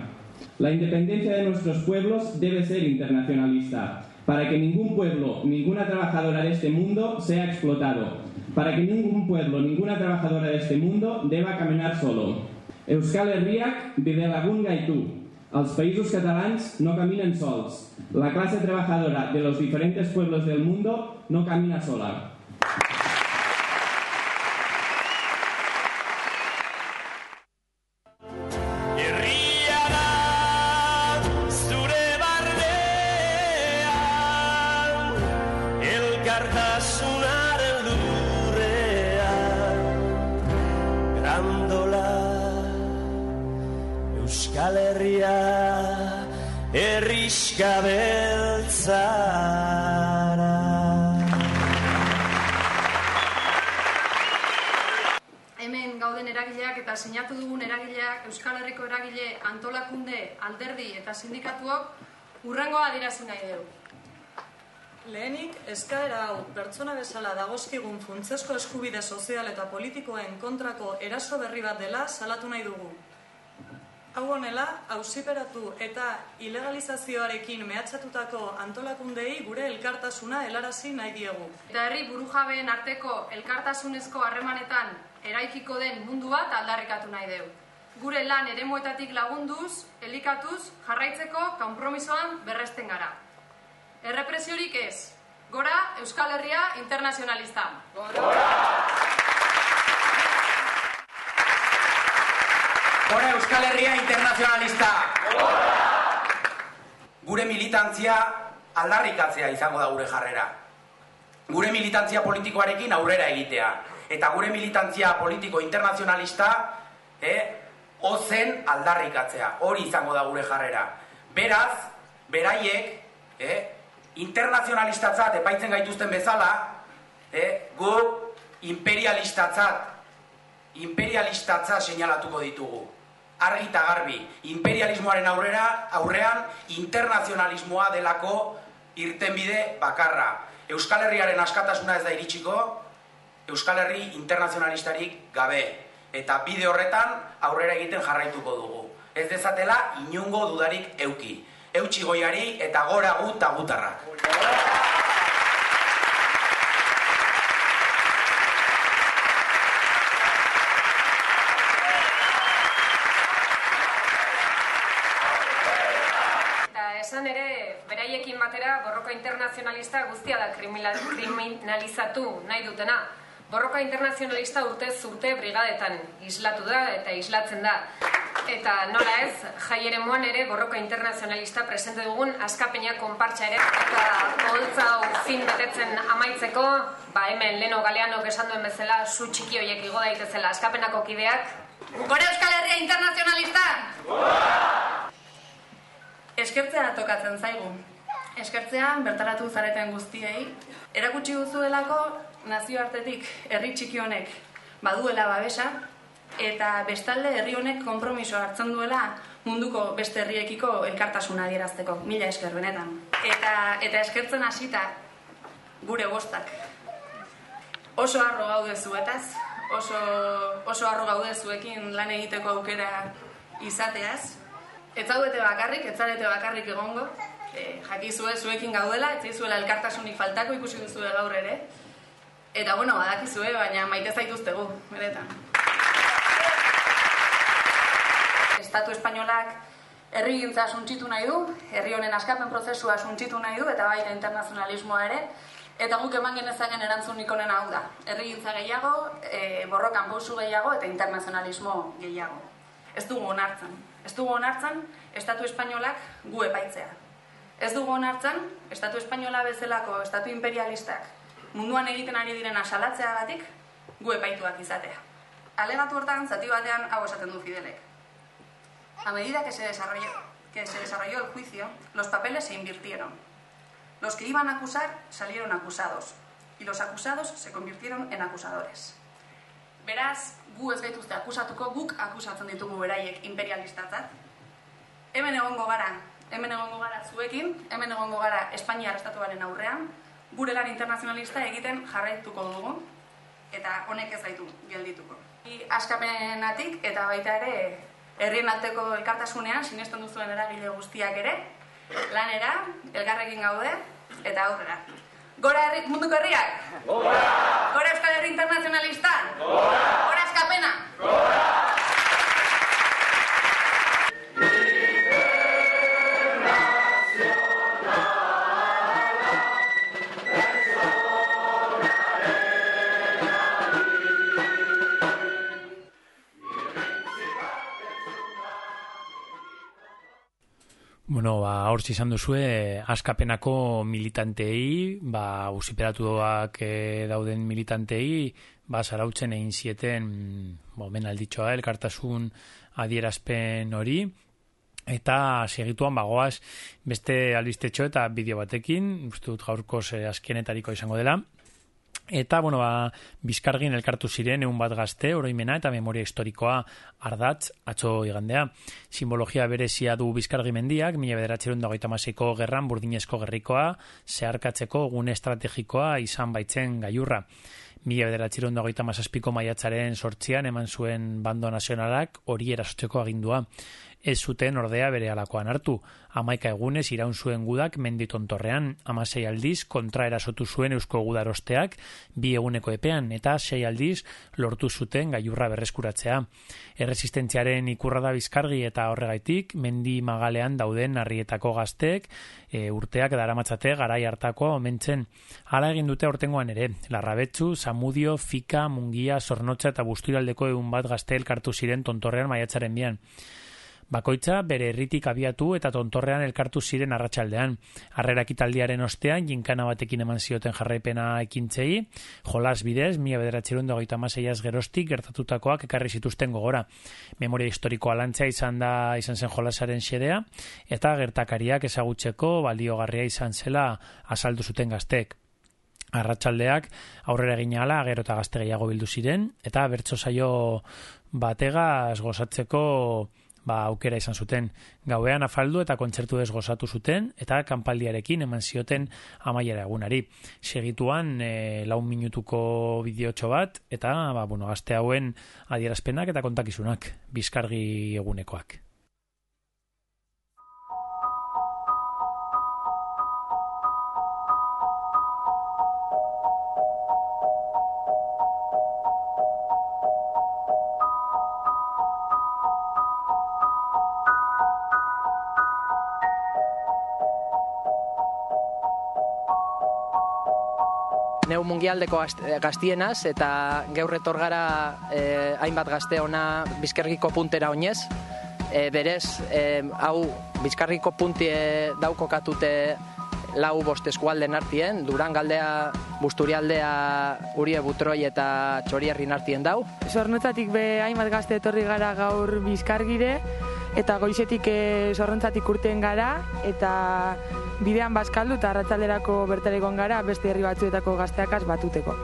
La independencia de nuestros pueblos debe ser internacionalista, para que ningún pueblo, ninguna trabajadora de este mundo sea explotado, para que ningún pueblo, ninguna trabajadora de este mundo deba caminar solo. Euskal Herriak vive lagun gaitu. Els països catalans no caminen sols. La clase trabajadora de los diferentes pueblos del mundo no camina sola. Sinatu dugun eragileak Euskal Herriko eragile antolakunde, alderdi eta sindikatuok urrengoa adirazi nahi dugu. Lehenik, eskaera hau pertsona bezala dagozkigun funtzesko eskubide sozial eta politikoen kontrako eraso berri bat dela salatu nahi dugu. Hau honela, auziperatu eta ilegalizazioarekin mehatxatutako antolakundei gure elkartasuna helarazi nahi diegu. Eta herri burujabeen arteko elkartasunezko harremanetan eraikiko den mundu bat aldarrikatu nahi dugu. Gure lan eremuetatik lagunduz, elikatuz, jarraitzeko konpromisoan berresten gara. Errepresiorik ez. Gora Euskal Herria internazionalista. Gora Euskal Herria internazionalista! Gure militantzia aldarrikatzea izango da gure jarrera. Gure militantzia politikoarekin aurrera egitea. Eta gure militantzia politiko internazionalista eh, ozen aldarrikatzea. Hori izango da gure jarrera. Beraz, beraiek, eh, internazionalistatzat epaitzen gaituzten bezala, eh, gu imperialistatzat imperialistatza seinalatuko ditugu. Argi eta garbi, imperialismoaren aurrera, aurrean internazionalismoa delako irtenbide bakarra. Euskal Herriaren askatasuna ez da iritsiko, Euskal Herri internazionalistarik gabe. Eta bide horretan aurrera egiten jarraituko dugu. Ez dezatela inungo dudarik euki. Eutxi goiari eta gora gu eta gutarrak. Eta esan ere, beraiekin batera borroka internazionalista guztia da kriminal- kriminalizatu nahi dutena. Borroka internazionalista urte urte brigadetan islatu da eta islatzen da. Eta nola ez, jai ere moan ere borroka internazionalista presente dugun askapeina konpartsa ere. Eta holtza hau fin betetzen amaitzeko, ba hemen Leno Galeano esan duen bezala, su txiki hoiek igo daitezela askapenako kideak. Gora Euskal Herria internazionalista! Eskertzea tokatzen zaigu. Eskertzea bertaratu zareten guztiei. Erakutsi duzuelako nazioartetik herri txiki honek baduela babesa eta bestalde herri honek konpromiso hartzen duela munduko beste herriekiko elkartasuna adierazteko. Mila esker benetan. Eta eta eskertzen hasita gure bostak. Oso harro gaude zuetaz, oso oso harro gaude zuekin lan egiteko aukera izateaz. Ez bakarrik, ez bakarrik egongo, e, jakizue zuekin gaudela, ez zaizuela elkartasunik faltako ikusi duzu gaur ere. Eta bueno, badakizue, baina maite zaituztegu, beretan. Estatu espainolak herri gintza suntxitu nahi du, herri honen askapen prozesua suntxitu nahi du, eta baita internazionalismoa ere, eta guk eman genezagen erantzunik honen hau da. Herri gintza gehiago, e, borrokan pausu gehiago, eta internazionalismo gehiago. Ez dugu onartzen. Ez dugu onartzen, Estatu espainolak gu epaitzea. Ez dugu onartzen, Estatu espainola bezalako Estatu imperialistak munduan egiten ari diren asalatzeagatik gu epaituak izatea. Alegatu hortan, zati batean hau esaten du Fidelek. A medida que se desarrolló, que se desarrolló el juicio, los papeles se invirtieron. Los que iban a acusar salieron acusados, y los acusados se convirtieron en acusadores. Beraz, gu ez gaituzte akusatuko, guk akusatzen ditugu beraiek imperialistatzat. Hemen egongo gara, hemen egongo gara zuekin, hemen egongo gara Espainiar estatuaren aurrean, gure lan internazionalista egiten jarraituko dugu, eta honek ez gaitu geldituko. I, askapenatik eta baita ere herrien alteko elkartasunean sinesten duzuen eragile guztiak ere, lanera, elgarrekin gaude, eta aurrera. Gora herri, munduko herriak? Gora! Gora Euskal Herri Internazionalista? Gora! Gora askapena? Gora! Bueno, ba, hor izan duzue, askapenako militantei, ba, usiperatuak e, dauden militantei, ba, zarautzen egin zieten, bo, ben alditxoa, elkartasun adierazpen hori, eta segituan bagoaz beste albistetxo eta bideo batekin, uste dut gaurko azkenetariko izango dela, Eta, bueno, ba, bizkargin elkartu ziren egun bat gazte, oroimena eta memoria historikoa ardatz, atzo igandea. Simbologia berezia du bizkargi mendiak, mila bederatxerun dagoita gerran burdinezko gerrikoa, zeharkatzeko gune estrategikoa izan baitzen gaiurra. Mila bederatxerun dagoita maiatzaren sortzian eman zuen bando nazionalak hori erasotzeko agindua ez zuten ordea bere alakoan hartu. Amaika egunez iraun zuen gudak menditontorrean, amasei aldiz kontra erasotu zuen eusko gudarosteak bi eguneko epean, eta sei aldiz lortu zuten gaiurra berreskuratzea. Erresistentziaren ikurra da bizkargi eta horregaitik, mendi magalean dauden harrietako gaztek, e, urteak daramatzate garai hartakoa omentzen. Hala egin dute ortengoan ere, larrabetzu, samudio, fika, mungia, sornotza eta busturaldeko egun bat gazte elkartu ziren tontorrean maiatzaren bian. Bakoitza bere herritik abiatu eta tontorrean elkartu ziren arratsaldean. Harrera kitaldiaren ostean, jinkana batekin eman zioten jarraipena ekintzei, jolas bidez, mila bederatxerun dagoita gerostik gertatutakoak ekarri zituzten gogora. Memoria historikoa lantzea izan da izan zen jolasaren xedea, eta gertakariak ezagutzeko baliogarria izan zela azaldu zuten gaztek. Arratsaldeak aurrera egin ala, gero eta gazte gehiago bildu ziren, eta bertso saio batega gozatzeko ba, aukera izan zuten. Gauean afaldu eta kontzertu ez gozatu zuten eta kanpaldiarekin eman zioten amaiera egunari. Segituan e, laun minutuko bideotxo bat eta ba, bueno, gazte hauen adierazpenak eta kontakizunak bizkargi egunekoak. Mungialdeko gaztienaz, eta gaur etor gara e, hainbat gazte ona bizkergiko puntera oinez. E, berez, e, hau bizkarriko puntie daukokatute lau bost eskualden artien, Duran galdea, Busturialdea, Urie Butroi eta Txorierrin artien dau. Zornotzatik be hainbat gazte etorri gara gaur bizkargire, eta goizetik e, urten gara, eta bidean bazkaldu eta arratsalderako bertarekon gara beste herri batzuetako gazteakaz batuteko.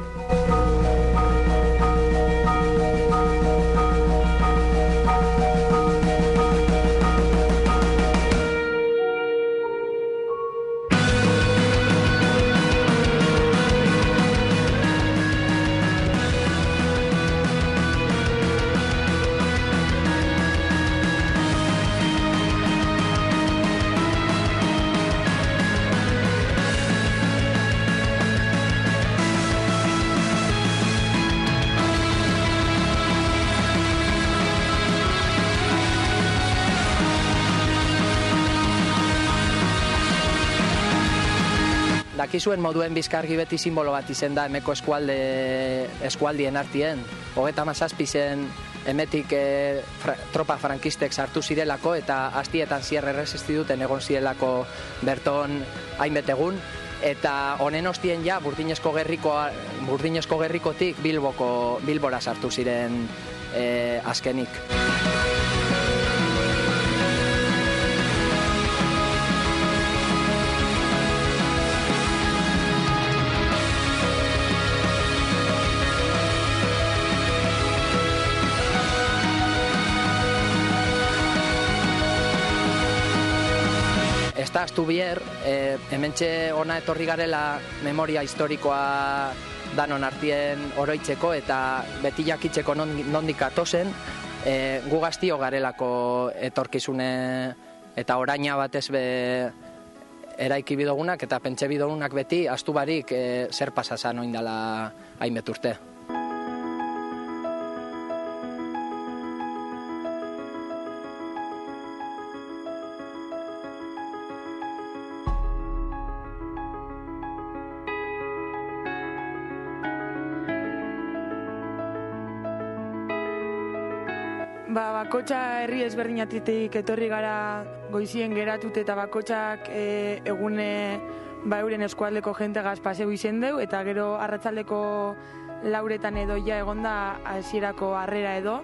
Dakizuen moduen bizkargi beti simbolo bat izen da emeko eskualde eskualdien artien. Hogeta mazazpi zen emetik e, tropa frankistek sartu zirelako eta hastietan zierre resisti duten egon zirelako berton hainbet egun. Eta honen ostien ja, burdinezko gerrikoa, burdinezko gerrikotik bilboko, bilbora sartu ziren e, azkenik. Da bier, e, hementxe ona etorri garela memoria historikoa danon artien oroitzeko eta beti jakitzeko nondik atozen, e, gu gaztio garelako etorkizune eta oraina batez be eraiki bidogunak eta pentsa bidogunak beti astu barik e, zer pasazan oindala hainbeturte. bakotxa herri ezberdinatitik etorri gara goizien geratute eta bakotxak e, egune ba euren eskualdeko jente paseu izen deu eta gero arratzaldeko lauretan edo ja egonda hasierako harrera edo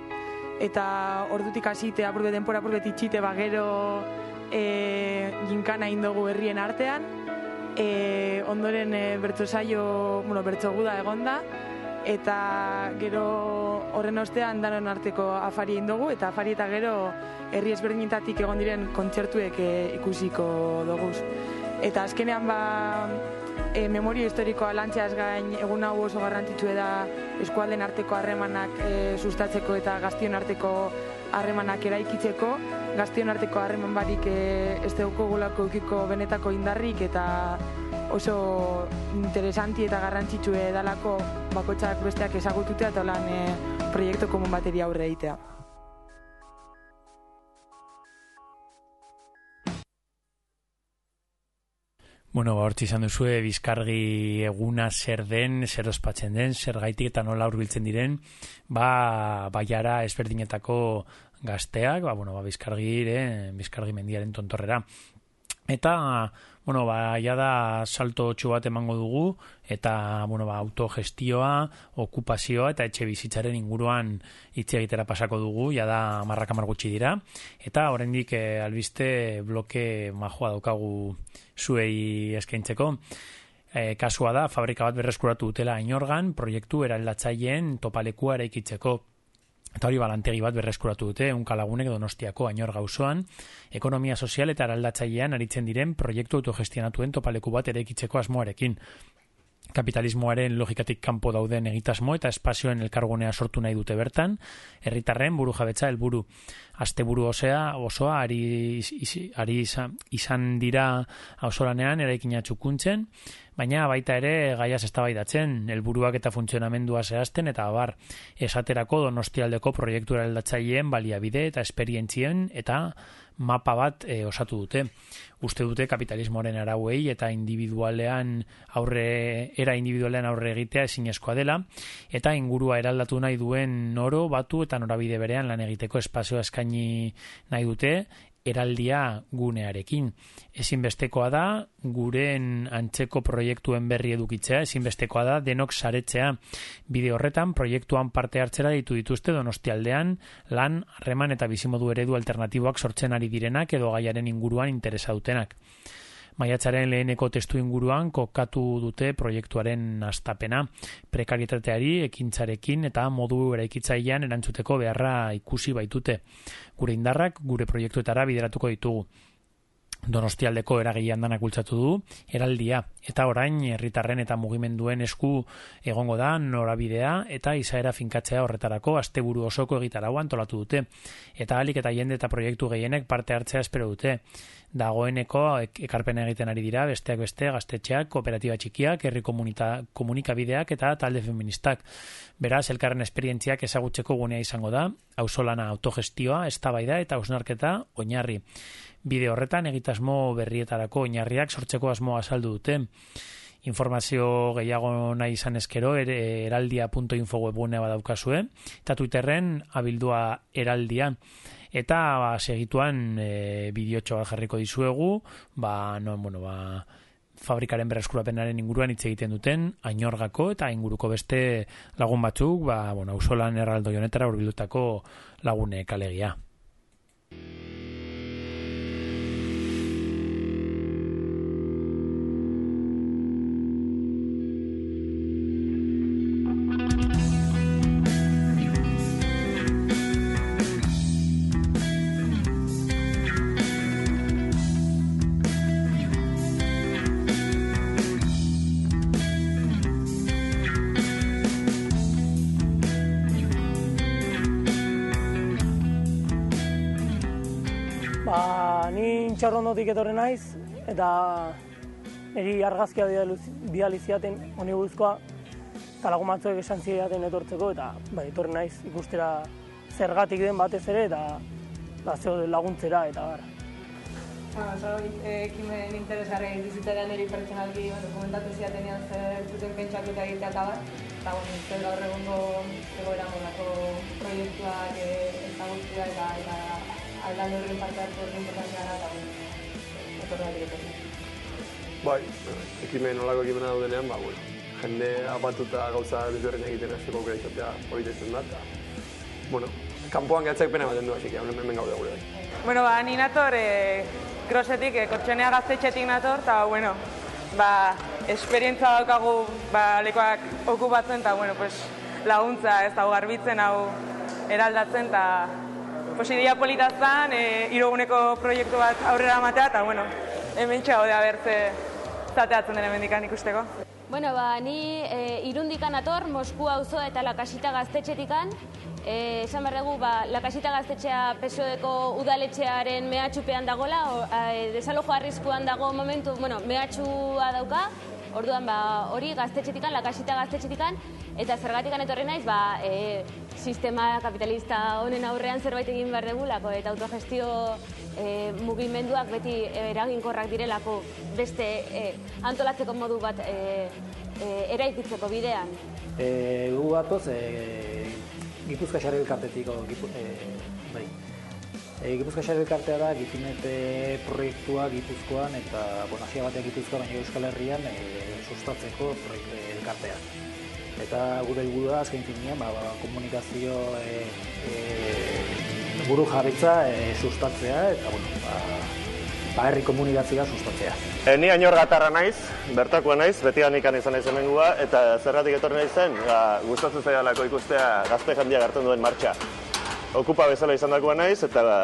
eta ordutik hasite apurbe denpora apurbe titxite ba gero e, ginkana indogu herrien artean e, ondoren e, bertso saio, bueno, bertso guda egonda eta gero horren ostean danon arteko afari dugu eta afari eta gero herri ezberdinetatik egon diren kontzertuek e, ikusiko dugu. Eta azkenean ba e, memoria historikoa lantzeaz gain egun hau oso garrantzitsu da eskualden arteko harremanak e, sustatzeko eta gaztion arteko harremanak eraikitzeko, gaztion arteko harreman barik e, ez dugu ukiko benetako indarrik eta oso interesanti eta garrantzitsu edalako bakotxak besteak ezagututea eta lan e, proiektu komun bateri aurre egitea. Bueno, ba, hortzi izan duzue, bizkargi eguna zer den, zer ospatzen den, zer gaitik eta nola urbiltzen diren, ba, baiara ezberdinetako gazteak, ba, bueno, ba, bizkargi, bizkargi mendiaren tontorrera. Eta, bueno, ba, ja da salto txu bat emango dugu, eta, bueno, ba, autogestioa, okupazioa, eta etxe bizitzaren inguruan hitz egitera pasako dugu, ja da marraka margutxi dira. Eta, oraindik eh, albiste bloke majoa daukagu zuei eskaintzeko. E, kasua da, fabrika bat berreskuratu dutela inorgan, proiektu eraldatzaileen topalekua eraikitzeko Eta hori balantegi bat berreskuratu dute, unkalagunek donostiako ainor gauzoan, ekonomia sozial eta araldatzailean aritzen diren proiektu autogestionatuen topaleku bat ere ikitzeko asmoarekin. Kapitalismoaren logikatik kanpo dauden egitasmo eta espazioen elkargunea sortu nahi dute bertan, herritarren buru jabetza helburu asteburu osea osoa ari, ari izan, dira ausolanean eraikina txukuntzen, baina baita ere gaiaz eztabaidatzen helburuak eta funtzionamendua zehazten eta abar esaterako donostialdeko proiektura aldatzaileen baliabide eta esperientzien eta mapa bat e, osatu dute. Uste dute kapitalismoaren arauei eta individualean aurre, era individualean aurre egitea ezinezkoa dela, eta ingurua eraldatu nahi duen noro batu eta norabide berean lan egiteko espazioa eskaini nahi dute, eraldia gunearekin. Ezinbestekoa da, guren antzeko proiektuen berri edukitzea, ezinbestekoa da, denok saretzea bide horretan, proiektuan parte hartzera ditu dituzte donostialdean, lan, harreman eta bizimodu eredu alternatiboak sortzen ari direnak edo gaiaren inguruan interesa dutenak maiatzaren leheneko testu inguruan kokatu dute proiektuaren astapena prekarietateari ekintzarekin eta modu eraikitzailean erantzuteko beharra ikusi baitute. Gure indarrak gure proiektuetara bideratuko ditugu. Donostialdeko eragilean danak bultzatu du, eraldia, eta orain herritarren eta mugimenduen esku egongo da norabidea eta izaera finkatzea horretarako asteburu osoko egitarau antolatu dute. Eta alik eta jende eta proiektu gehienek parte hartzea espero dute dagoeneko ekarpen egiten ari dira besteak beste gaztetxeak, kooperatiba txikiak, herri komunikabideak eta talde feministak. Beraz, elkarren esperientziak ezagutzeko gunea izango da, ausolana autogestioa, eztabaida eta ausnarketa oinarri. Bide horretan egitasmo berrietarako oinarriak sortzeko asmoa azaldu dute. Informazio gehiago nahi izan eskero er, eraldia.info webunea badaukazue eta Twitterren abildua eraldia eta ba, segituan e, bideotxo bat jarriko dizuegu, ba, no, bueno, ba, fabrikaren berreskurapenaren inguruan hitz egiten duten, ainorgako eta inguruko beste lagun batzuk, ba, bueno, ausolan erraldo jonetara urbildutako lagunek alegia. Txarrondotik etorren naiz, eta eri argazkia bializiaten honi buruzkoa, eta lagun batzuek esan zidaten etortzeko, eta bai, etorren naiz ikustera zergatik den batez ere, eta ba, laguntzera, eta gara. Ah, soy eh, ekimen interesgarri bizitaren eri pertsonalki bueno, komentatu ziatenean zer zuten pentsatu eta egitea eta bat. Eta bueno, zer gaur egungo egoera molako proiektuak eh, ezagutzea eta, eta aldalde horren parte hartu gara, eta Bai, ekimen olako ekimena daudenean, ba, bueno, jende apatuta gauza desberdin egiten hasteko aukera izatea hori dezen da, eta, bueno, kanpoan gehatzek pena baten du, hasi hemen hemen gaude gure bai. Bueno, ba, ni nator, e, krosetik, e, kortxonea gaztetxetik nator, eta, bueno, ba, esperientza daukagu, ba, lekoak okupatzen, eta, bueno, pues, laguntza, ez da, garbitzen hau eraldatzen, eta, pues idea polita zan, e, iroguneko proiektu bat aurrera matea, eta bueno, hemen txau da bertze zateatzen den hemendikan ikusteko. Bueno, ba, ni e, irundikan ator, Mosku auzo eta lakasita gaztetxetikan. E, esan behar dugu, ba, lakasita gaztetxea pesodeko udaletxearen mehatxupean dagola, o, e, desalojo arriskuan dago momentu, bueno, mehatxua dauka, Orduan, ba, hori gaztetxetikan, lakasita gaztetxetikan, eta zergatik etorri naiz, ba, e, sistema kapitalista honen aurrean zerbait egin behar degulako, eta autogestio e, mugimenduak beti eraginkorrak direlako beste e, antolatzeko modu bat e, e, eraikitzeko bidean. E, gu batoz, e, Gipuzka xarri elkartetiko, e, bai, E, Gipuzkoa Xarri Elkartea da, gitinete proiektua Gipuzkoan eta bueno, asia batean Gipuzkoa baina Euskal Herrian e, sustatzeko proiektu elkartea. Eta gure helburua azken finean, ba, ba, komunikazio e, e, buru jarritza e, sustatzea eta bueno, ba, ba herri komunikazioa sustatzea. E, ni ainor gatarra naiz, bertakoa naiz, beti anikan izan naiz hemengua, eta zergatik etorri naizen, ba, gustatzen zaidalako ikustea gazte jandia gartzen duen martxa okupa bezala izan dagoa naiz, eta ba,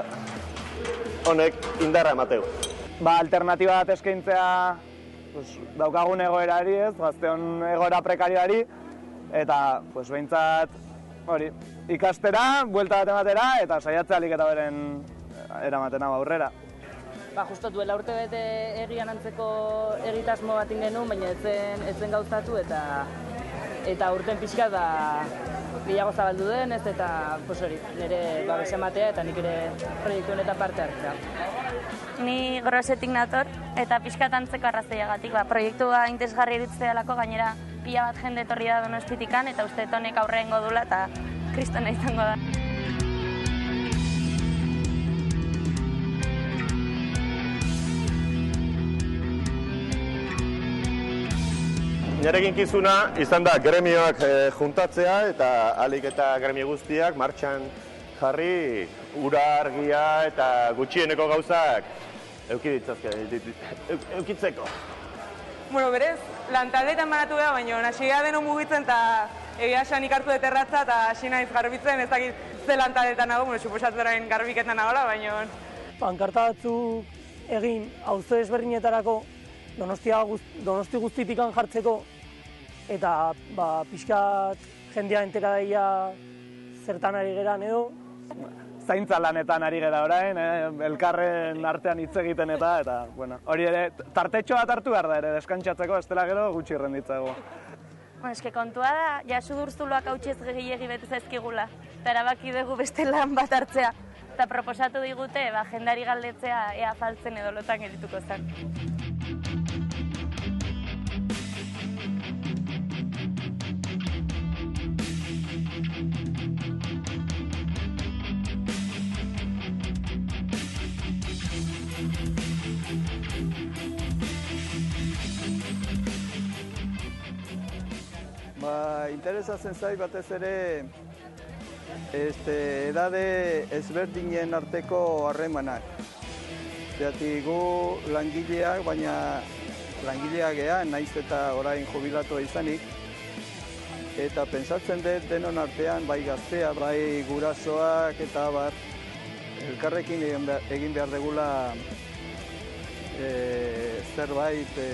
honek indarra emateu. Ba, alternatiba bat eskaintzea pues, daukagun egoerari ez, gazteon egoera prekarioari, eta pues, behintzat hori, ikastera, buelta bat ematera, eta saiatzea alik eta beren eramaten hau aurrera. Ba, justo duela urte bete egian antzeko egitasmo bat ingenu, baina ez zen gauzatu eta eta urten pixka da gehiago zabaldu den, ez eta pues hori, nire babes ematea eta nik ere proiektu honetan parte hartzea. Ni grosetik nator eta pixkat antzeko arrazoiagatik, ba, proiektua interesgarri irutzealako gainera pila bat jende etorri da donostitikan eta uste honek aurrengo dula eta kristona izango da. Nirekin kizuna izan da gremioak e, juntatzea eta alik eta gremio guztiak martxan jarri ura argia eta gutxieneko gauzak euki ditzazke, eukitzeko. Bueno, berez, lantaldeetan banatu da, baina hasi deno mugitzen eta egia esan ikartu dut erratza eta hasi naiz garbitzen, ez dakit ze lantaldeetan nago, bueno, suposatu garbiketan nagoela, baina... Pankarta batzuk egin auzo ezberdinetarako donostia guz, donosti guztitikan jartzeko eta ba, pixkat jendea entera daia zertan ari geran edo. Zaintza lanetan ari gara orain, eh? elkarren artean hitz egiten eta, eta bueno, hori ere, tartetxo bat hartu behar da ere, deskantzatzeko, ez dela gero gutxi renditzago. Bueno, eske kontua da, ja sudurzuloak hautsi ez gehiagi bete zaizkigula. Eta erabaki dugu beste lan bat hartzea. Eta proposatu digute, ba, jendari galdetzea ea faltzen edo lotan gerituko zen. Interesatzen zai batez ere este, edade ezberdinen arteko harremanak. Zerati gu langileak, baina langileak ea, naiz eta orain jubilatu izanik. Eta pensatzen dut denon artean, bai gaztea, bai gurasoak eta bar, elkarrekin egin behar, egin behar degula e, zerbait e,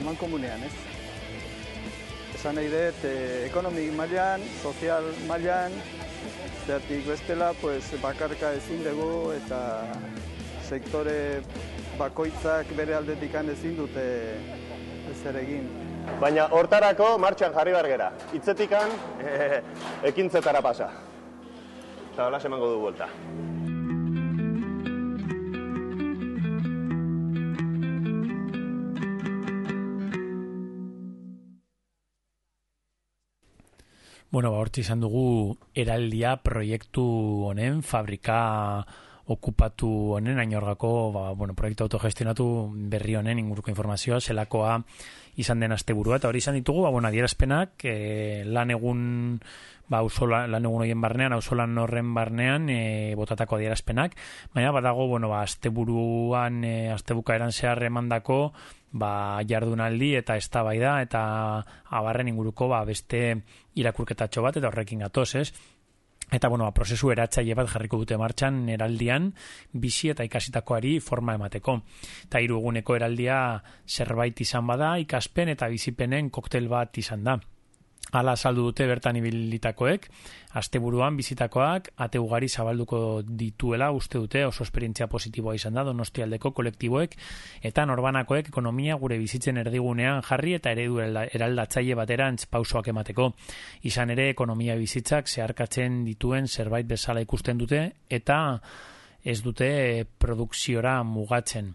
aman komunean, ez? Esan nahi dut, eh, ekonomik mailan, sozial mailan, zertik bestela, pues, bakarka ezin dugu eta sektore bakoitzak bere aldetik ezin dute ezer egin. Baina hortarako martxan jarri behar gera. Itzetikan, e, ekintzetara pasa. Eta hola emango du vuelta. Bueno, ba, hortzi izan dugu eraldia proiektu honen, fabrika okupatu honen, ainorgako, ba, bueno, proiektu autogestionatu berri honen inguruko informazioa, zelakoa izan den asteburua. Eta hori izan ditugu, ba, bueno, adierazpenak, e, lan egun, ba, usola, lan egun horien barnean, auzolan horren barnean, e, botatako adierazpenak, baina, badago, bueno, ba, asteburuan, e, astebuka eran zehar emandako, ba, jardunaldi eta eztabaida eta abarren inguruko ba, beste irakurketatxo bat eta horrekin gatoz, ez? Eta, bueno, ba, prozesu eratzaile bat jarriko dute martxan eraldian bizi eta ikasitakoari forma emateko. Eta iruguneko eraldia zerbait izan bada, ikaspen eta bizipenen koktel bat izan da. Ala saldu dute bertan ibilitakoek, asteburuan bizitakoak ate ugari zabalduko dituela uste dute oso esperientzia positiboa izan da donostialdeko kolektiboek eta norbanakoek ekonomia gure bizitzen erdigunean jarri eta eredu eraldatzaile baterantz pausoak emateko. Izan ere ekonomia bizitzak zeharkatzen dituen zerbait bezala ikusten dute eta ez dute produkziora mugatzen.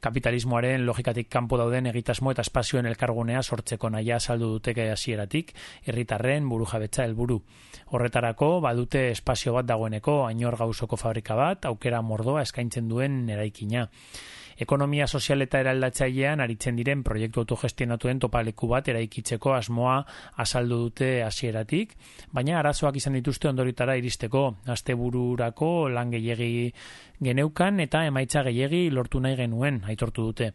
Kapitalismoaren logikatik kanpo dauden egitasmo eta espazioen elkargunea sortzeko naia saldu duteke hasieratik, herritarren burujabetza helburu. Horretarako badute espazio bat dagoeneko ainor gauzoko fabrika bat, aukera mordoa eskaintzen duen eraikina ekonomia sozial eta eraldatzailean aritzen diren proiektu autogestionatuen topaleku bat eraikitzeko asmoa azaldu dute hasieratik, baina arazoak izan dituzte ondoritara iristeko. Astebururako lan gehiegi geneukan eta emaitza gehiegi lortu nahi genuen, aitortu dute.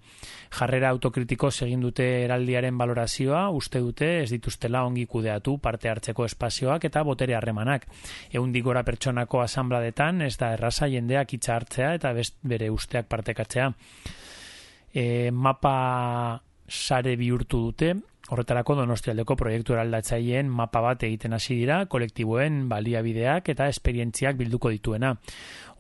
Jarrera autokritiko egin dute eraldiaren balorazioa, uste dute ez dituztela ongi kudeatu parte hartzeko espazioak eta botere harremanak. Egun digora pertsonako asambladetan ez da erraza jendeak itza hartzea eta bere usteak partekatzea. E, mapa sare bihurtu dute, Horretarako Donostialdeko proiektu eraldatzaileen mapa bat egiten hasi dira, kolektiboen baliabideak eta esperientziak bilduko dituena.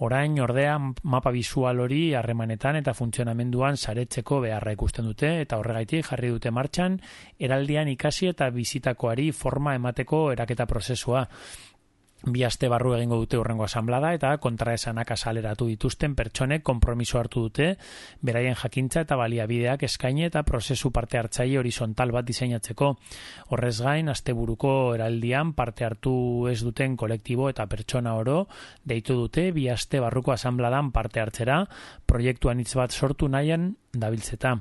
Orain ordea mapa visual hori harremanetan eta funtzionamenduan saretzeko beharra ikusten dute eta horregaitik jarri dute martxan eraldian ikasi eta bizitakoari forma emateko eraketa prozesua bi aste barru egingo dute urrengo asamblada eta kontraesanak asaleratu dituzten pertsonek konpromiso hartu dute beraien jakintza eta baliabideak eskaini eta prozesu parte hartzaile horizontal bat diseinatzeko. Horrez gain, asteburuko eraldian parte hartu ez duten kolektibo eta pertsona oro deitu dute bi aste barruko asambladan parte hartzera proiektuan hitz bat sortu nahian dabiltzeta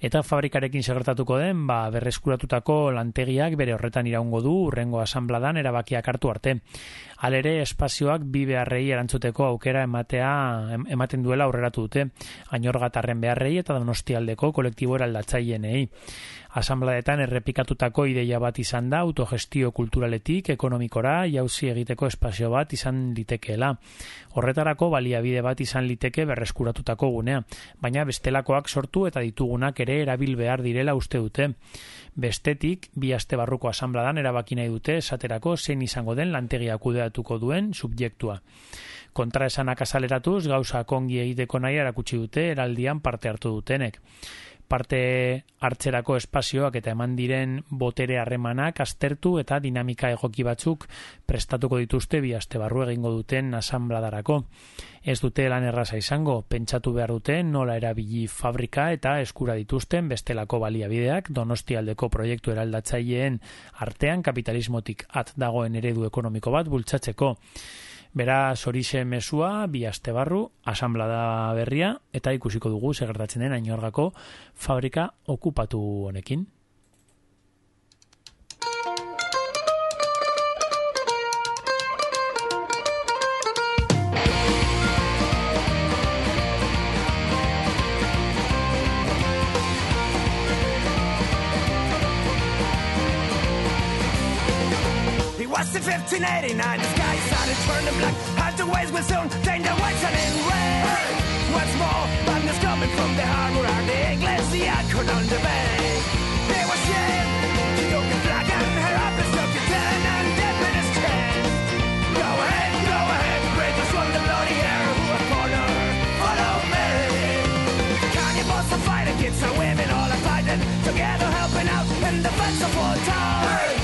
eta fabrikarekin segertatuko den ba, berreskuratutako lantegiak bere horretan iraungo du urrengo asambladan erabakiak hartu arte. Alere espazioak bi beharrei erantzuteko aukera ematea ematen duela aurreratu dute, ainorgatarren beharrei eta donostialdeko kolektibo eraldatzaienei asambladetan errepikatutako ideia bat izan da autogestio kulturaletik ekonomikora jauzi egiteko espazio bat izan litekeela. Horretarako baliabide bat izan liteke berreskuratutako gunea, baina bestelakoak sortu eta ditugunak ere erabil behar direla uste dute. Bestetik, bi aste barruko asambladan erabaki nahi dute esaterako zein izango den lantegia kudeatuko duen subjektua. Kontra esanak azaleratuz, gauza kongi egiteko nahi erakutsi dute eraldian parte hartu dutenek parte hartzerako espazioak eta eman diren botere harremanak aztertu eta dinamika egoki batzuk prestatuko dituzte bi aste barru egingo duten asambladarako. Ez dute lan erraza izango, pentsatu behar dute nola erabili fabrika eta eskura dituzten bestelako baliabideak donostialdeko proiektu eraldatzaileen artean kapitalismotik at dagoen eredu ekonomiko bat bultzatzeko. Bera sorixe mesua, bi aste barru, asamblada berria, eta ikusiko dugu segertatzen den ainorgako fabrika okupatu honekin. 1589. The sky started turning black waves will soon change the and in rain. Once more, madness coming from the harbor and the the anchor on the bay. They were shame. She took flag and her up and stuck it ten and death in his chain. Go ahead, go ahead, bridges from the bloody air. Who a corner, follow me. Cannibals are fighting, kids and women all are fighting together, helping out in the defense of war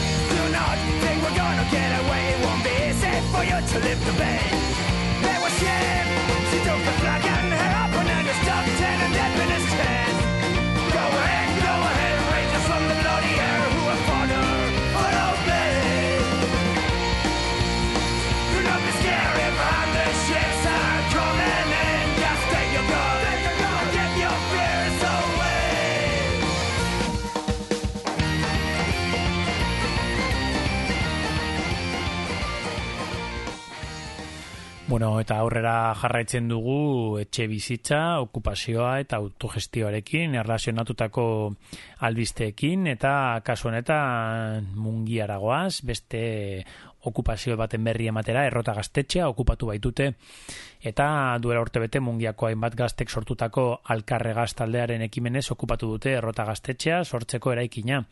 Bueno, eta aurrera jarraitzen dugu etxe bizitza, okupazioa eta autogestioarekin, erlazionatutako albisteekin, eta kasu honetan mungiaragoaz, beste okupazio baten berri ematera, errota gaztetxea okupatu baitute, eta duela urte bete mungiako hainbat gaztek sortutako alkarre taldearen ekimenez okupatu dute errota gaztetxea sortzeko eraikina.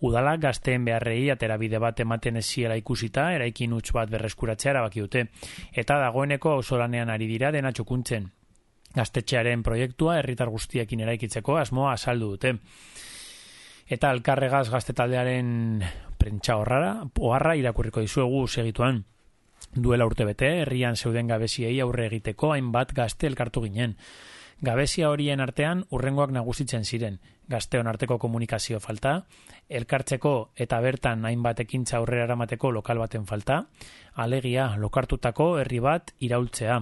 Udalak gazteen beharrei aterabide bat ematen eziela ikusita, eraikin huts bat berreskuratzea erabaki dute. Eta dagoeneko auzolanean ari dira dena txukuntzen. Gaztetxearen proiektua herritar guztiekin eraikitzeko asmoa azaldu dute. Eta alkarregaz gazte taldearen prentsa horrara, oharra irakurriko dizuegu segituan. Duela urte bete, herrian zeuden gabeziei aurre egiteko hainbat gazte elkartu ginen. Gabezia horien artean urrengoak nagusitzen ziren. Gazteon arteko komunikazio falta, elkartzeko eta bertan hainbat ekintza aurrera eramateko lokal baten falta, alegia lokartutako herri bat iraultzea.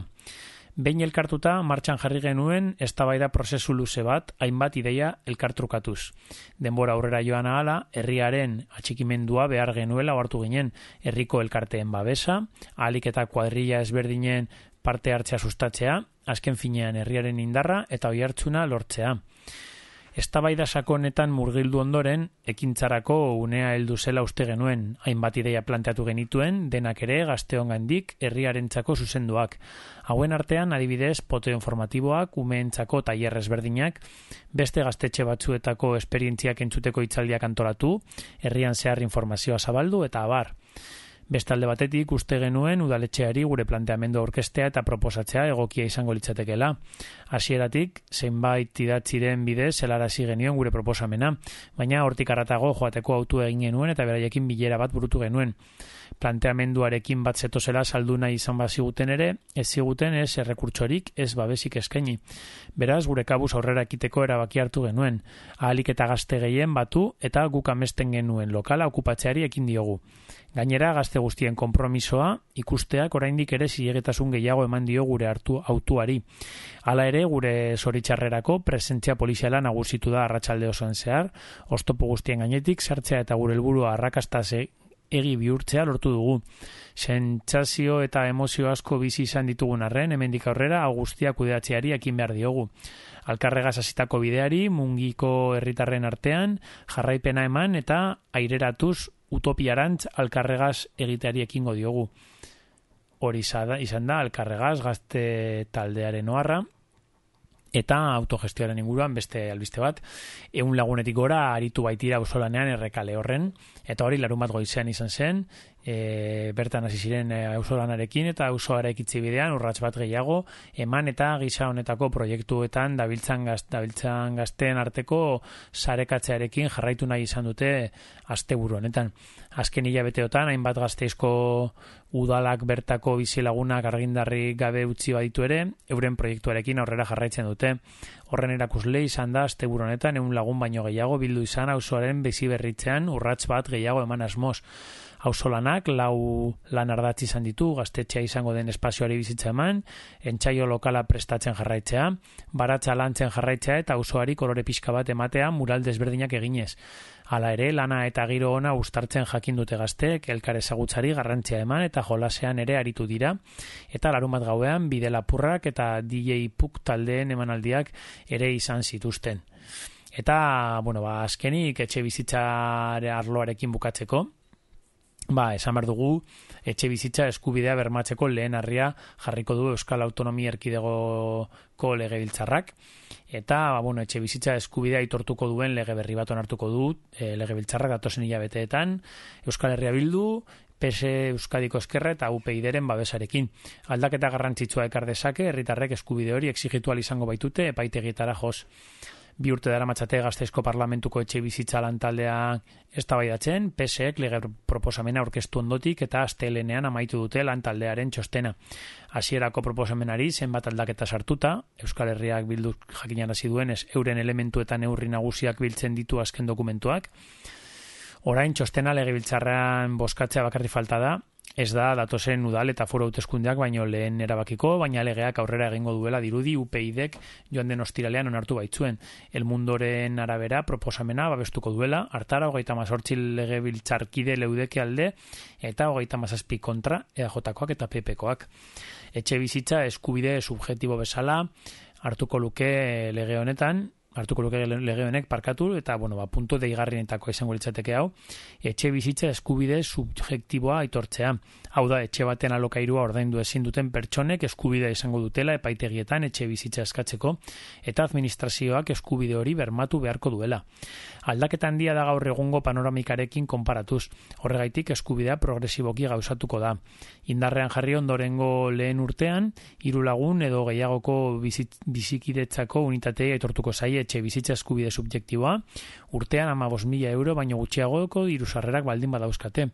Behin elkartuta martxan jarri genuen eztabaida prozesu luze bat hainbat ideia elkartrukatuz. Denbora aurrera joan ahala, herriaren atxikimendua behar genuela hartu ginen herriko elkarteen babesa, ahalik eta kuadrilla ezberdinen parte hartzea sustatzea, azken finean herriaren indarra eta oihartzuna lortzea. Eztabaida sakonetan murgildu ondoren, ekintzarako unea heldu zela uste genuen, hainbat ideia planteatu genituen, denak ere gazteongandik herriarentzako zuzenduak. Hauen artean, adibidez, poteo informatiboak, umeentzako tailerrez berdinak, beste gaztetxe batzuetako esperientziak entzuteko itzaldiak antolatu, herrian zehar informazioa zabaldu eta abar. Bestalde batetik uste genuen udaletxeari gure planteamendu orkestea eta proposatzea egokia izango litzatekela. Hasieratik zenbait idatziren bidez helarazi genuen gure proposamena, baina hortik aratago joateko autu egin genuen eta beraiekin bilera bat burutu genuen. Planteamenduarekin bat zetozela saldu nahi izan baziguten ere, ez ziguten ez errekurtsorik ez babesik eskaini. Beraz, gure kabuz aurrera ekiteko erabaki hartu genuen. Ahalik eta gazte gehien batu eta guk amesten genuen lokala okupatzeari ekin diogu. Gainera, gazte guztien konpromisoa ikusteak oraindik ere zilegetasun gehiago eman dio gure hartu autuari. Hala ere, gure zoritxarrerako presentzia poliziala nagusitu da arratsalde osoan zehar, oztopo guztien gainetik sartzea eta gure helburua arrakastase egi bihurtzea lortu dugu. Sentsazio eta emozio asko bizi izan ditugun arren, hemendik aurrera augustia kudeatzeari ekin behar diogu. Alkarregaz hasitako bideari, mungiko herritarren artean, jarraipena eman eta aireratuz utopiarantz alkarregaz egiteari ekingo diogu. Hori izan da, alkarregaz gazte taldearen oharra, eta autogestioaren inguruan beste albiste bat, eun lagunetik gora aritu baitira ausolanean errekale horren, eta hori larun bat goizean izan zen, e, bertan hasi ziren e, auzolanarekin eta auzoara ekitzi bidean urrats bat gehiago. Eman eta gisa honetako proiektuetan dabiltzan gaz, dabiltzan gazteen arteko sarekatzearekin jarraitu nahi izan dute asteburu honetan. Azken hilabeteotan hainbat gazteizko udalak bertako bizilagunak argindarri gabe utzi baditu ere euren proiektuarekin aurrera jarraitzen dute. Horren erakusle izan da asteburu honetan egun lagun baino gehiago bildu izan auzoaren bizi berritzean urrats bat gehiago eman asmoz hausolanak lau lan ardatzi izan ditu, gaztetxea izango den espazioari bizitza eman, entxaio lokala prestatzen jarraitzea, baratza lantzen jarraitzea eta auzoari kolore pixka bat ematea mural desberdinak eginez. Hala ere, lana eta giro ona ustartzen jakin dute gazteek, elkar ezagutzari garrantzia eman eta jolasean ere aritu dira, eta larun bat gauean bide lapurrak eta DJ Puk taldeen emanaldiak ere izan zituzten. Eta, bueno, ba, azkenik etxe bizitzare arloarekin bukatzeko, Ba, esan behar dugu, etxe bizitza eskubidea bermatzeko lehen harria jarriko du Euskal Autonomia Erkidegoko lege biltzarrak. Eta, ba, bueno, etxe bizitza eskubidea itortuko duen lege berri bat onartuko du e, lege biltzarrak datosen hilabeteetan. Euskal Herria Bildu, PS Euskadiko Eskerra eta UPIDeren babesarekin. Aldaketa garrantzitsua ekar dezake, herritarrek eskubide hori exigitu izango baitute epaitegitara jos bi urte dara matxate gazteizko parlamentuko etxe bizitza lantaldea ez da baidatzen, PSEek lege proposamena orkestu ondotik eta astelenean amaitu dute lantaldearen txostena. Hasierako proposamenari zenbat aldaketa sartuta, Euskal Herriak bildu jakinan hasi duenez, euren elementu eta neurri nagusiak biltzen ditu azken dokumentuak. Orain txostena lege biltzarrean boskatzea bakarri falta da, ez da datosen udal eta foro hauteskundeak baino lehen erabakiko, baina legeak aurrera egingo duela dirudi UPIDek joan den ostiralean onartu baitzuen. El mundoren arabera proposamena babestuko duela, hartara hogeita mazortzi lege biltzarkide leudeke alde eta hogeita mazazpi kontra EAJkoak eta PPkoak. Etxe bizitza eskubide subjetibo bezala hartuko luke lege honetan, hartuko luke lege honek parkatu eta bueno, ba punto deigarrienetako izango litzateke hau, etxe bizitza eskubide subjektiboa aitortzea. Hau da, etxe baten alokairua ordaindu ezin duten pertsonek eskubidea izango dutela epaitegietan etxe bizitza eskatzeko eta administrazioak eskubide hori bermatu beharko duela. Aldaketa handia da gaur egungo panoramikarekin konparatuz. Horregaitik eskubidea progresiboki gauzatuko da. Indarrean jarri ondorengo lehen urtean, hiru lagun edo gehiagoko bizikidetzako unitatea aitortuko zaie etxe bizitza eskubide subjektiboa, urtean ama mila euro baino gutxiagoko irusarrerak baldin badauzkate.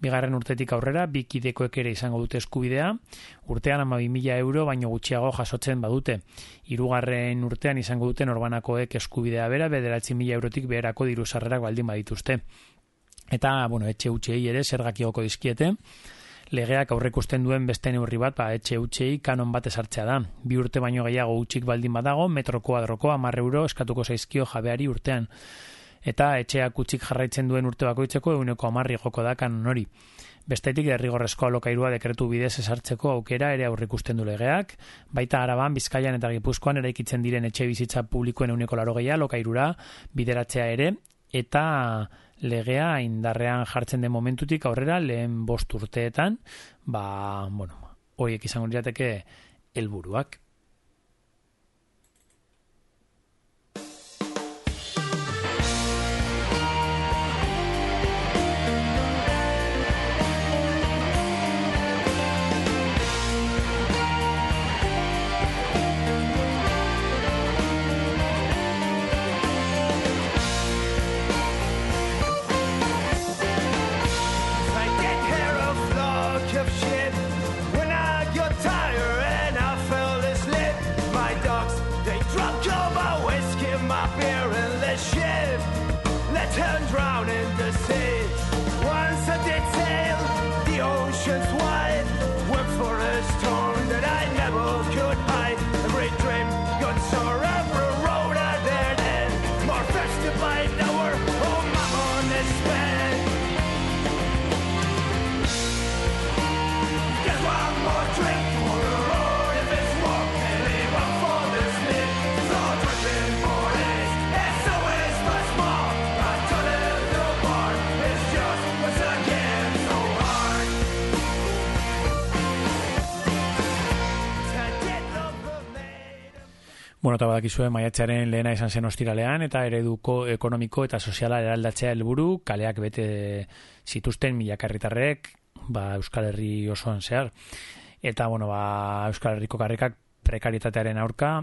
Bigarren urtetik aurrera, bikidekoek ere izango dute eskubidea, urtean ama mila euro baino gutxiago jasotzen badute. Hirugarren urtean izango dute norbanakoek eskubidea bera, bederatzi mila eurotik beherako dirusarrerak baldin badituzte. Eta, bueno, etxe utxei ere zergakioko dizkiete, legeak aurrekusten duen beste neurri bat, ba, etxe utxei kanon bat esartzea da. Bi urte baino gehiago utxik baldin badago, metro kuadroko amarre euro eskatuko zaizkio jabeari urtean. Eta etxeak utxik jarraitzen duen urte bakoitzeko eguneko amarri joko da kanon hori. Bestetik derrigorrezko alokairua dekretu bidez esartzeko aukera ere aurrikusten du legeak, baita araban, bizkaian eta gipuzkoan eraikitzen diren etxe bizitza publikoen euneko laro gehiago alokairura bideratzea ere, eta legea indarrean jartzen den momentutik aurrera lehen bost urteetan, ba, bueno, horiek izango lirateke helburuak. Bueno, eta badakizue maiatzearen lehena izan zen ostiralean eta ereduko ekonomiko eta soziala eraldatzea helburu kaleak bete zituzten milakarritarrek ba, Euskal Herri osoan zehar. Eta, bueno, ba, Euskal Herriko karrikak prekaritatearen aurka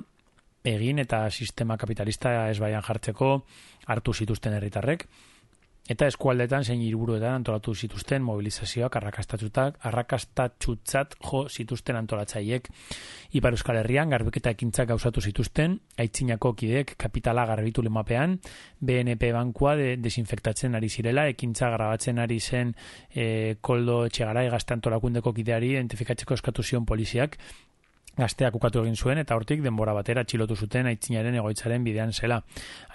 egin eta sistema kapitalista ez baian jartzeko hartu zituzten herritarrek. Eta eskualdetan zein hiriburuetan antolatu zituzten mobilizazioak arrakastatzutak, arrakastatzutzat jo zituzten antolatzaiek. Ipar Euskal Herrian garbiketa ekintzak gauzatu zituzten, aitzinako kideek kapitala garbitu lemapean, BNP bankua de, desinfektatzen ari zirela, ekintza grabatzen ari zen e, koldo etxegarai gazte antolakundeko kideari identifikatzeko eskatu zion poliziak, gazteak ukatu egin zuen eta hortik denbora batera txilotu zuten aitzinaren egoitzaren bidean zela.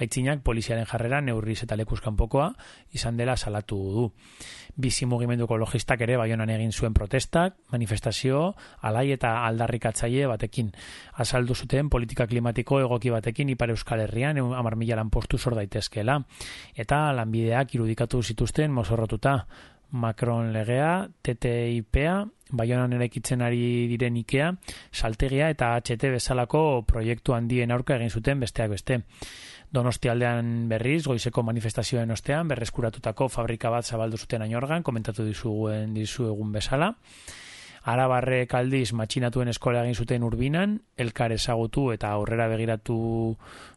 Aitzinak poliziaren jarrera neurriz eta lekuzkanpokoa izan dela salatu du. Bizi mugimendu ekologistak ere baionan egin zuen protestak, manifestazio, alai eta aldarrikatzaile batekin. Azaldu zuten politika klimatiko egoki batekin ipar euskal herrian amar mila lanpostu sor daitezkeela. Eta lanbideak irudikatu zituzten mozorrotuta. Macron legea, TTIPa, Baionan eraikitzen ari diren Ikea, saltegia eta HT bezalako proiektu handien aurka egin zuten besteak beste. Donosti aldean berriz, goizeko manifestazioen ostean, berreskuratutako fabrika bat zabaldu zuten ainorgan, komentatu dizuguen dizuegun bezala. Arabarrek aldiz matxinatuen eskola egin zuten urbinan, elkar ezagutu eta aurrera begiratu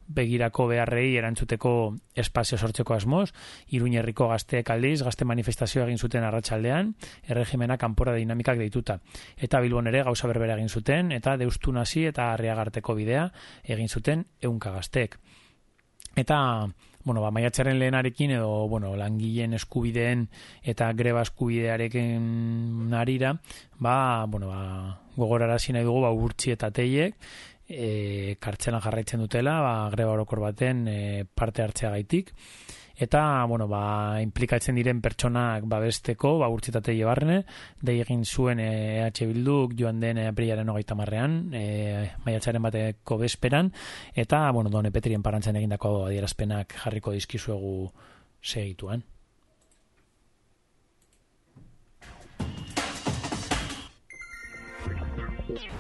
begirako beharrei erantzuteko espazio sortzeko asmoz, Iruñerriko gazteek aldiz, gazte manifestazioa egin zuten arratsaldean, erregimena kanpora dinamikak deituta. Eta Bilbon ere gauza berbera egin zuten, eta deustu nazi eta arriagarteko bidea egin zuten eunka gazteek. Eta, bueno, ba, maiatzaren lehenarekin edo, bueno, langileen eskubideen eta greba eskubidearekin narira, ba, bueno, ba, gogorarazi nahi dugu, ba, urtsi eta teiek, e, kartzelan jarraitzen dutela, ba, greba orokor baten e, parte hartzea gaitik. Eta, bueno, ba, implikatzen diren pertsonak babesteko, ba, urtsitatei barrene, dei egin zuen EH Bilduk joan den aprilaren hogeita marrean, e, maiatzaren bateko bezperan, eta, bueno, done petrien parantzen egindako adierazpenak jarriko dizkizuegu segituan.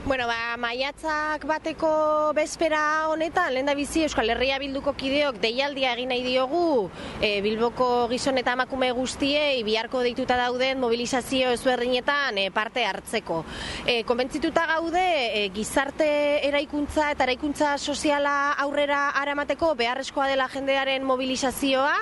Bueno, ba, maiatzak bateko bezpera honetan, lehen da bizi Euskal Herria Bilduko kideok deialdia egin nahi diogu e, Bilboko gizon eta emakume guztiei biharko deituta dauden mobilizazio ezberdinetan e, parte hartzeko. E, konbentzituta gaude e, gizarte eraikuntza eta eraikuntza soziala aurrera aramateko beharrezkoa dela jendearen mobilizazioa,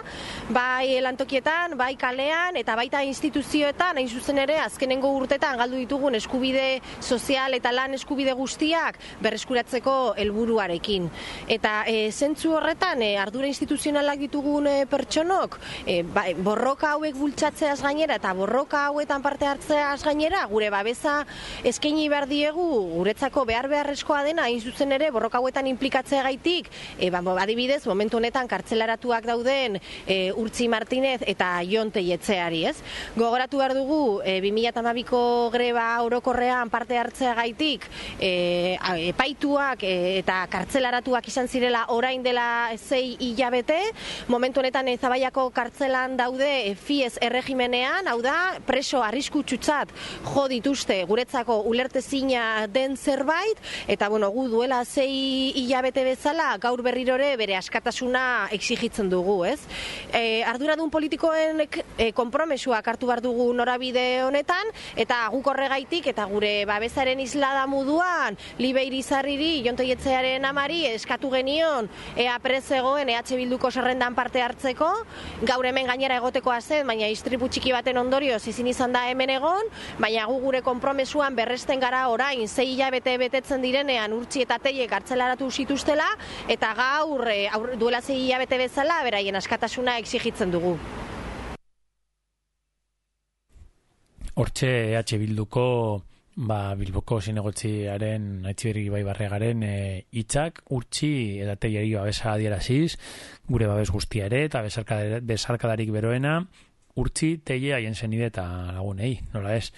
bai lantokietan, bai kalean eta baita instituzioetan, hain zuzen ere, azkenengo urtetan galdu ditugun eskubide sozial eta lan eskubide guztiak berreskuratzeko helburuarekin. Eta e, zentzu horretan, e, ardura instituzionalak ditugun e, pertsonok, e, ba, borroka hauek bultzatzeaz gainera eta borroka hauetan parte hartzeaz gainera, gure babesa eskaini behar diegu, guretzako behar beharrezkoa dena, hain zuzen ere, borroka hauetan implikatzea gaitik, e, ba, adibidez, momentu honetan kartzelaratuak dauden e, Urtzi Martinez eta Jon Teietzeari, ez? Gogoratu behar dugu, e, 2008ko greba orokorrean parte hartzea gaitik, e, epaituak e, eta kartzelaratuak izan zirela orain dela zei hilabete, momentu honetan e, Zabaiako kartzelan daude e, FIES erregimenean, hau da, preso arriskutsutzat jo dituzte guretzako ulertezina den zerbait, eta bueno, gu duela zei hilabete bezala gaur berrirore bere askatasuna exigitzen dugu, ez? E, arduradun politikoen e, konpromesuak hartu behar dugu norabide honetan, eta guk horregaitik eta gure babesaren islada muduan, Libe Irizarriri, Jontoietzearen amari, eskatu genion, ea prezegoen EH Bilduko zerrendan parte hartzeko, gaur hemen gainera egotekoa zen, baina istripu txiki baten ondorioz ezin izan da hemen egon, baina gu gure konpromesuan berresten gara orain, zei hilabete betetzen direnean urtsi eta teie kartzelaratu zituztela, eta gaur, e, aur, duela zei hilabete bezala, beraien askatasuna exigitzen dugu. Hortxe EH Bilduko ba, Bilboko zinegotziaren aitziberri bai barregaren e, hitzak urtsi eta teiari babesa adieraziz, gure babes guztia ere eta besarkadarik beroena urtsi teie haien zenide eta lagunei, nola ez.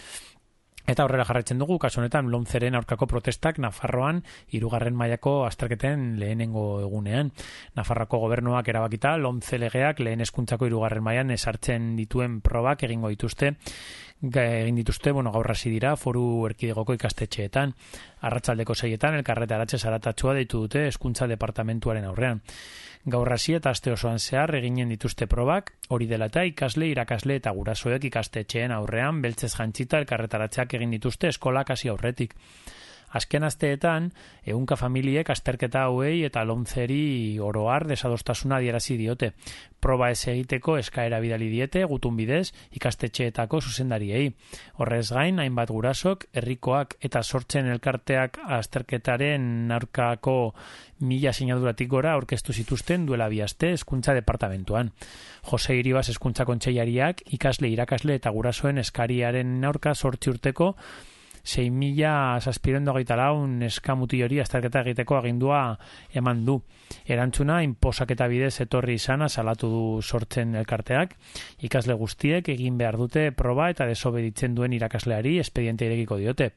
Eta aurrera jarraitzen dugu, kasu honetan lomzeren aurkako protestak Nafarroan hirugarren mailako azterketen lehenengo egunean. Nafarroako gobernuak erabakita lomze legeak lehen eskuntzako hirugarren mailan esartzen dituen probak egingo dituzte egin dituzte, bueno, gaur hasi dira foru erkidegoko ikastetxeetan. Arratsaldeko seietan elkarretaratze zaratatxua deitu dute eskuntza departamentuaren aurrean. Gaur hasi eta aste osoan zehar eginen dituzte probak, hori dela eta ikasle, irakasle eta gurasoek ikastetxeen aurrean beltzez jantzita elkarretaratzeak egin dituzte eskolak hasi aurretik. Azken asteetan, ehunka familiek azterketa hauei eta lontzeri oroar desadostasuna adierazi diote. Proba ez egiteko eskaera bidali diete gutun bidez ikastetxeetako zuzendariei. Horrez gain, hainbat gurasok, herrikoak eta sortzen elkarteak azterketaren aurkako mila sinaduratik gora aurkeztu zituzten duela bi aste hezkuntza departamentuan. Jose Iribas hezkuntza kontseilariak ikasle irakasle eta gurasoen eskariaren aurka sortzi urteko 6.000 saspirondo gaita laun eskamuti hori azterketa egiteko agindua eman du. Erantzuna, inposaketa bidez etorri izana salatu du sortzen elkarteak. Ikasle guztiek egin behar dute proba eta desobeditzen duen irakasleari espediente irekiko diote.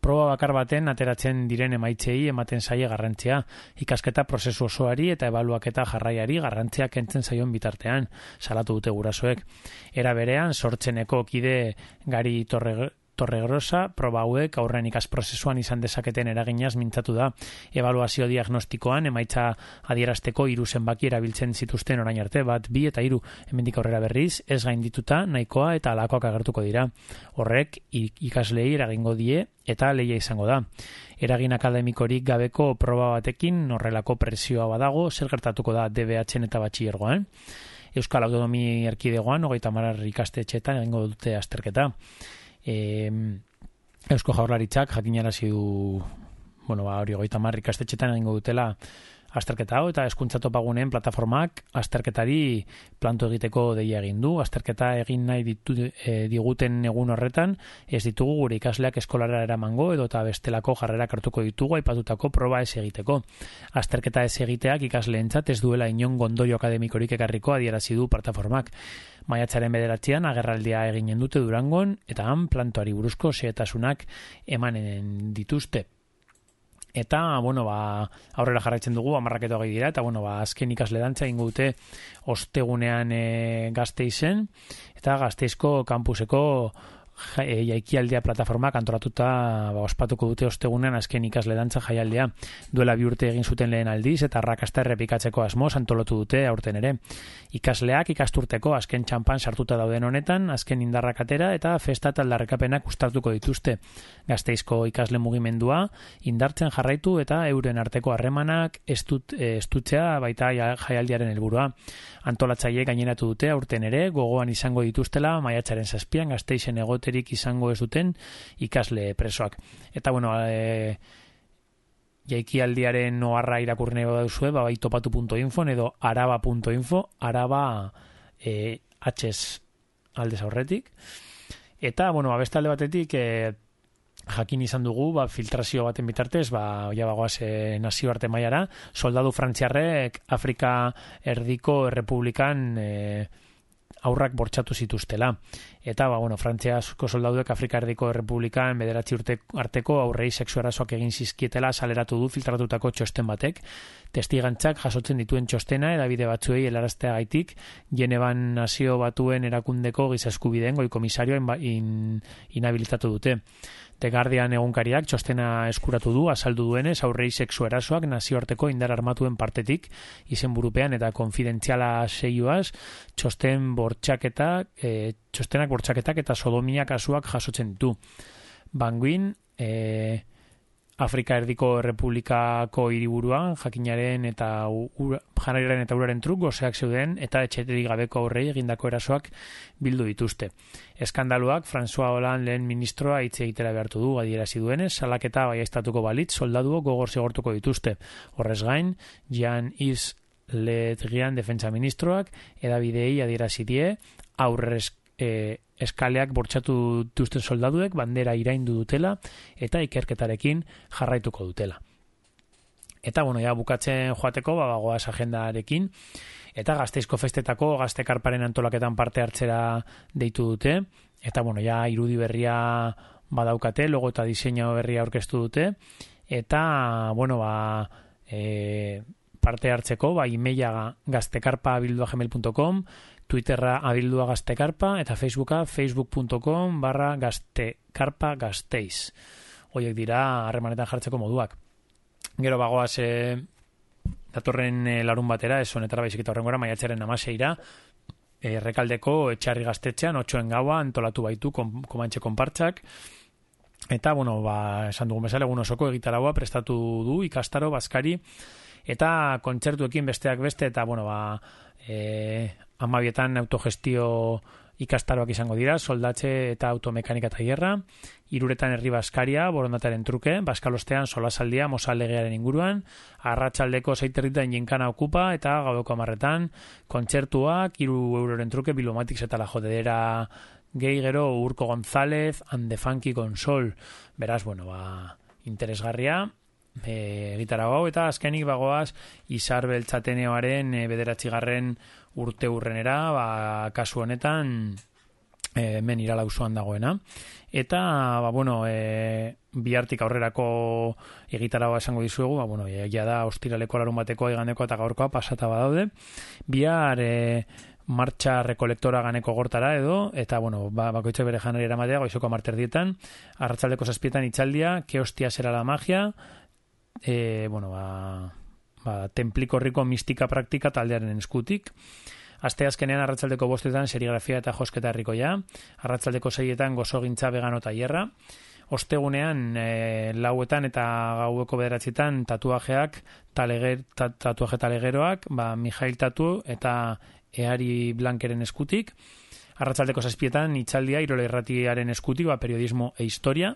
Proba bakar baten ateratzen diren emaitzei ematen zaie garrantzia, ikasketa prozesu osoari eta ebaluaketa jarraiari garrantzia kentzen zaion bitartean, salatu dute gurasoek. Era berean, sortzeneko kide gari torre, Torregrosa proba hauek aurren ikas prozesuan izan dezaketen eraginaz mintzatu da. Evaluazio diagnostikoan emaitza adierazteko hiru zenbaki erabiltzen zituzten orain arte bat bi eta hiru hemendik aurrera berriz ez gaindituta nahikoa eta alakoak agertuko dira. Horrek ikaslei eragingo die eta leia izango da. Eragin akademikorik gabeko proba batekin horrelako presioa badago zer gertatuko da DBH eta batxillergoan. Euskal Autonomi Erkidegoan, hogeita marar ikastetxetan egingo dute azterketa. E, Eusko Jaurlaritzak jakinarazi du bueno, ba, hori hogeita hamar ikastetxetan egingo dutela azterketa hau eta hezkuntza topaguneen plataformak azterketari planto egiteko deia egin du. Azterketa egin nahi ditu, e, diguten egun horretan ez ditugu gure ikasleak eskolara eramango edo eta bestelako jarrerak hartuko ditugu aipatutako proba ez egiteko. Azterketa ez egiteak ikasleentzat ez duela inon gondoio akademikorik ekarriko adierazi du plataformak. Maiatzaren bederatzean agerraldia eginen dute Durangon eta han plantoari buruzko xehetasunak emanen dituzte. Eta, bueno, ba, aurrera jarraitzen dugu, amarraketo gai dira, eta, bueno, ba, azken ikasle dantza ingo dute ostegunean e, gazte izen, eta gazteizko kampuseko jaikialdea plataformak antolatuta ba, ospatuko dute ostegunean azken ikasle dantza jaialdea. Duela bi urte egin zuten lehen aldiz, eta rakasta errepikatzeko asmoz antolatu dute aurten ere. Ikasleak ikasturteko azken txampan sartuta dauden honetan, azken indarrak atera eta festa eta aldarrekapenak ustartuko dituzte. Gazteizko ikasle mugimendua, indartzen jarraitu eta euren arteko harremanak estut, eh, estutzea baita ja- jaialdiaren helburua. Antolatzaile gaineratu dute aurten ere, gogoan izango dituztela maiatzaren zazpian gazteizen egote bikoterik izango ez duten ikasle presoak. Eta, bueno, e, jaikialdiaren noarra irakurne baduzue, ba, bai topatu.info edo araba.info, araba e, atxez aldez aurretik. Eta, bueno, abestalde batetik, e, jakin izan dugu, ba, filtrazio baten bitartez, ba, ja bagoaz e, nazio arte maiara, soldadu frantziarrek Afrika erdiko republikan e, aurrak bortxatu zituztela. Eta, ba, bueno, frantziasko soldaduek Afrika erdiko republikan bederatzi urte arteko aurrei seksu egin zizkietela saleratu du filtratutako txosten batek. Testigantzak jasotzen dituen txostena edabide batzuei helaraztea gaitik, Geneban nazio batuen erakundeko gizaskubideen goi komisarioa in, in, inabilitatu dute. The Guardian egunkariak txostena eskuratu du azaldu duenez aurrei sexu erasoak nazioarteko indar armatuen partetik izenburupean eta konfidentziala seioaz txosten bortxaketak e, txostenak bortxaketak eta sodomia kasuak jasotzen ditu. Banguin e, Afrika Erdiko Republikako hiriburuan jakinaren eta janariren eta uraren truk gozeak zeuden eta etxeterik gabeko aurrei egindako erasoak bildu dituzte. Eskandaluak François Hollande lehen ministroa hitz egitera behartu du adierazi duenez, salaketa bai estatuko balitz soldaduo gogor zigortuko dituzte. Horrez gain, Jean Is Letrian defensa ministroak edabidei adierazi die aurrez e, eskaleak bortxatu duzten soldaduek bandera iraindu dutela eta ikerketarekin jarraituko dutela. Eta, bueno, ja bukatzen joateko, ba, bagoaz agendarekin, eta gazteizko festetako gaztekarparen antolaketan parte hartzera deitu dute, eta, bueno, ja irudi berria badaukate, logo eta diseño berria aurkeztu dute, eta, bueno, ba, e, parte hartzeko, ba, imeia gaztekarpa bilduagemail.com, Twitterra abildua gaztekarpa eta Facebooka facebook.com barra gaztekarpa gazteiz. Oiek dira harremanetan jartzeko moduak. Gero bagoaz e, datorren e, larun batera, ez honetara baizik eta horren gora, maiatxaren amaseira, e, rekaldeko etxarri gaztetxean, otxoen gaua, antolatu baitu kom, komantxe konpartzak, eta, bueno, ba, esan dugun bezala, egun osoko egitaragoa prestatu du, ikastaro, bazkari, eta kontzertuekin besteak beste, eta, bueno, ba, e, amabietan autogestio ikastaroak izango dira, soldatxe eta automekanika eta hierra, iruretan herri baskaria, borondataren truke, baskalostean solasaldia, mosalegearen inguruan, arratsaldeko zeiterritan jinkana okupa, eta gaudoko amarretan, kontzertuak, iru euroren truke, bilomatix eta la jodedera. Gehi gero, Urko González, Ande Funky Consol, beraz, bueno, ba, interesgarria, e, gitara hau, eta azkenik bagoaz, izar beltzateneoaren e, bederatxigarren urte urrenera, ba, kasu honetan e, men irala dagoena. Eta, ba, bueno, e, bihartik aurrerako egitaragoa esango dizuegu, ba, bueno, egia da, ostiraleko larun bateko egandeko eta gaurkoa pasata badaude. Bihar, e, martxa rekolektora ganeko gortara edo, eta, bueno, ba, bakoitze bere janari eramatea, goizoko marter dietan, arratzaldeko zazpietan itxaldia, ke hostia zera la magia, e, bueno, ba, ba, templiko riko mistika praktika taldearen eskutik. Aste azkenean arratzaldeko bostetan serigrafia eta josketa herriko ja. Arratzaldeko seietan gozo gintza vegano eta hierra. Ostegunean e, lauetan eta gaueko bederatzietan tatuajeak taleger, tatuaje talegeroak, ba, Mijail Tatu eta Eari Blankeren eskutik. Arratzaldeko zazpietan itxaldia irola irratiaren eskutik, ba, periodismo e historia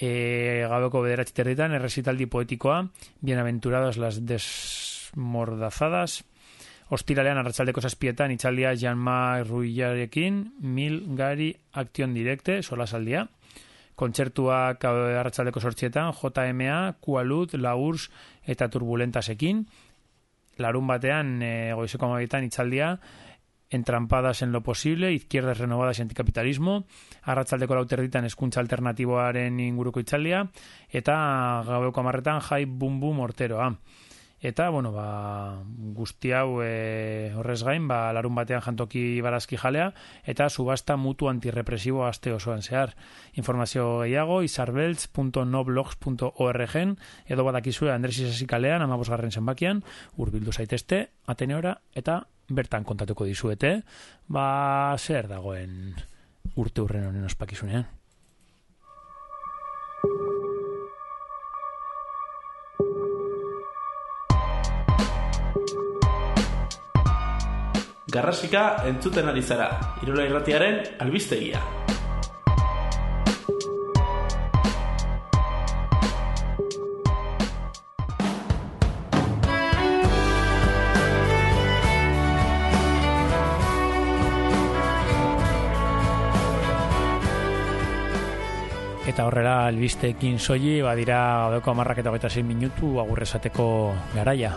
e, gabeko bederatzi territan, errezitaldi poetikoa, bienaventurados las desmordazadas, ostiralean arratzaldeko zazpietan, itxaldia Jean-Marc Ruillarekin, mil gari aktion direkte, sola saldia, kontzertuak arratzaldeko sortxietan, JMA, Kualut, Laurs eta Turbulentasekin, larun batean, e, goizeko amabietan, itxaldia, entrampadas en lo posible, izquierdas renovadas y anticapitalismo, arratzaldeko lauterditan eskuntza alternatiboaren inguruko itxalia, eta gaueko amarretan jai bum bum morteroa. Eta, bueno, ba, guzti hau e, horrez gain, ba, larun batean jantoki barazki jalea, eta subasta mutu antirrepresibo aste osoan zehar. Informazio gehiago, isarbeltz.noblogs.org edo badakizue Andres Isazikalean, amabosgarren zenbakian, urbildu zaitezte, ateneora, eta bertan kontatuko dizuete, ba, zer dagoen urte urren honen ospakizunean. Garrasika entzuten ari zara, Irola Irratiaren albistegia. Albisteekin soili, badira gabeko amarrak eta hogeita zein minutu agurrezateko garaia.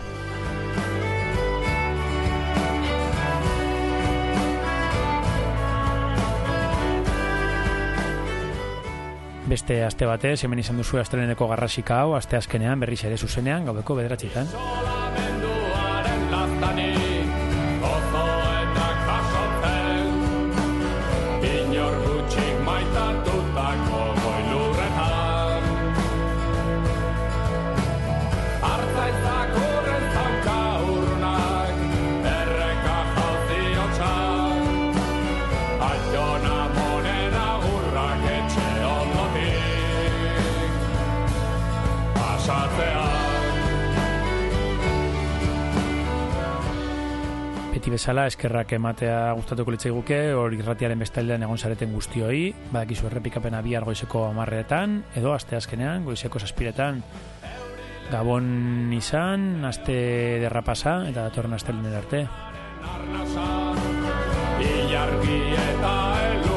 Beste aste batez, hemen izan duzu astreneko garrasika hau, aste azkenean, berriz ere zuzenean, gaubeko bederatzitan. Bezala, eskerrak ematea gustatuko litzai guke, hor irratiaren bestaldean egon zareten guztioi, badakizu errepikapena bihar goizeko amarretan, edo aste azkenean, goizeko saspiretan, Gabon izan, aste derrapasa, eta datorren aste arte. Ilargi eta elurraren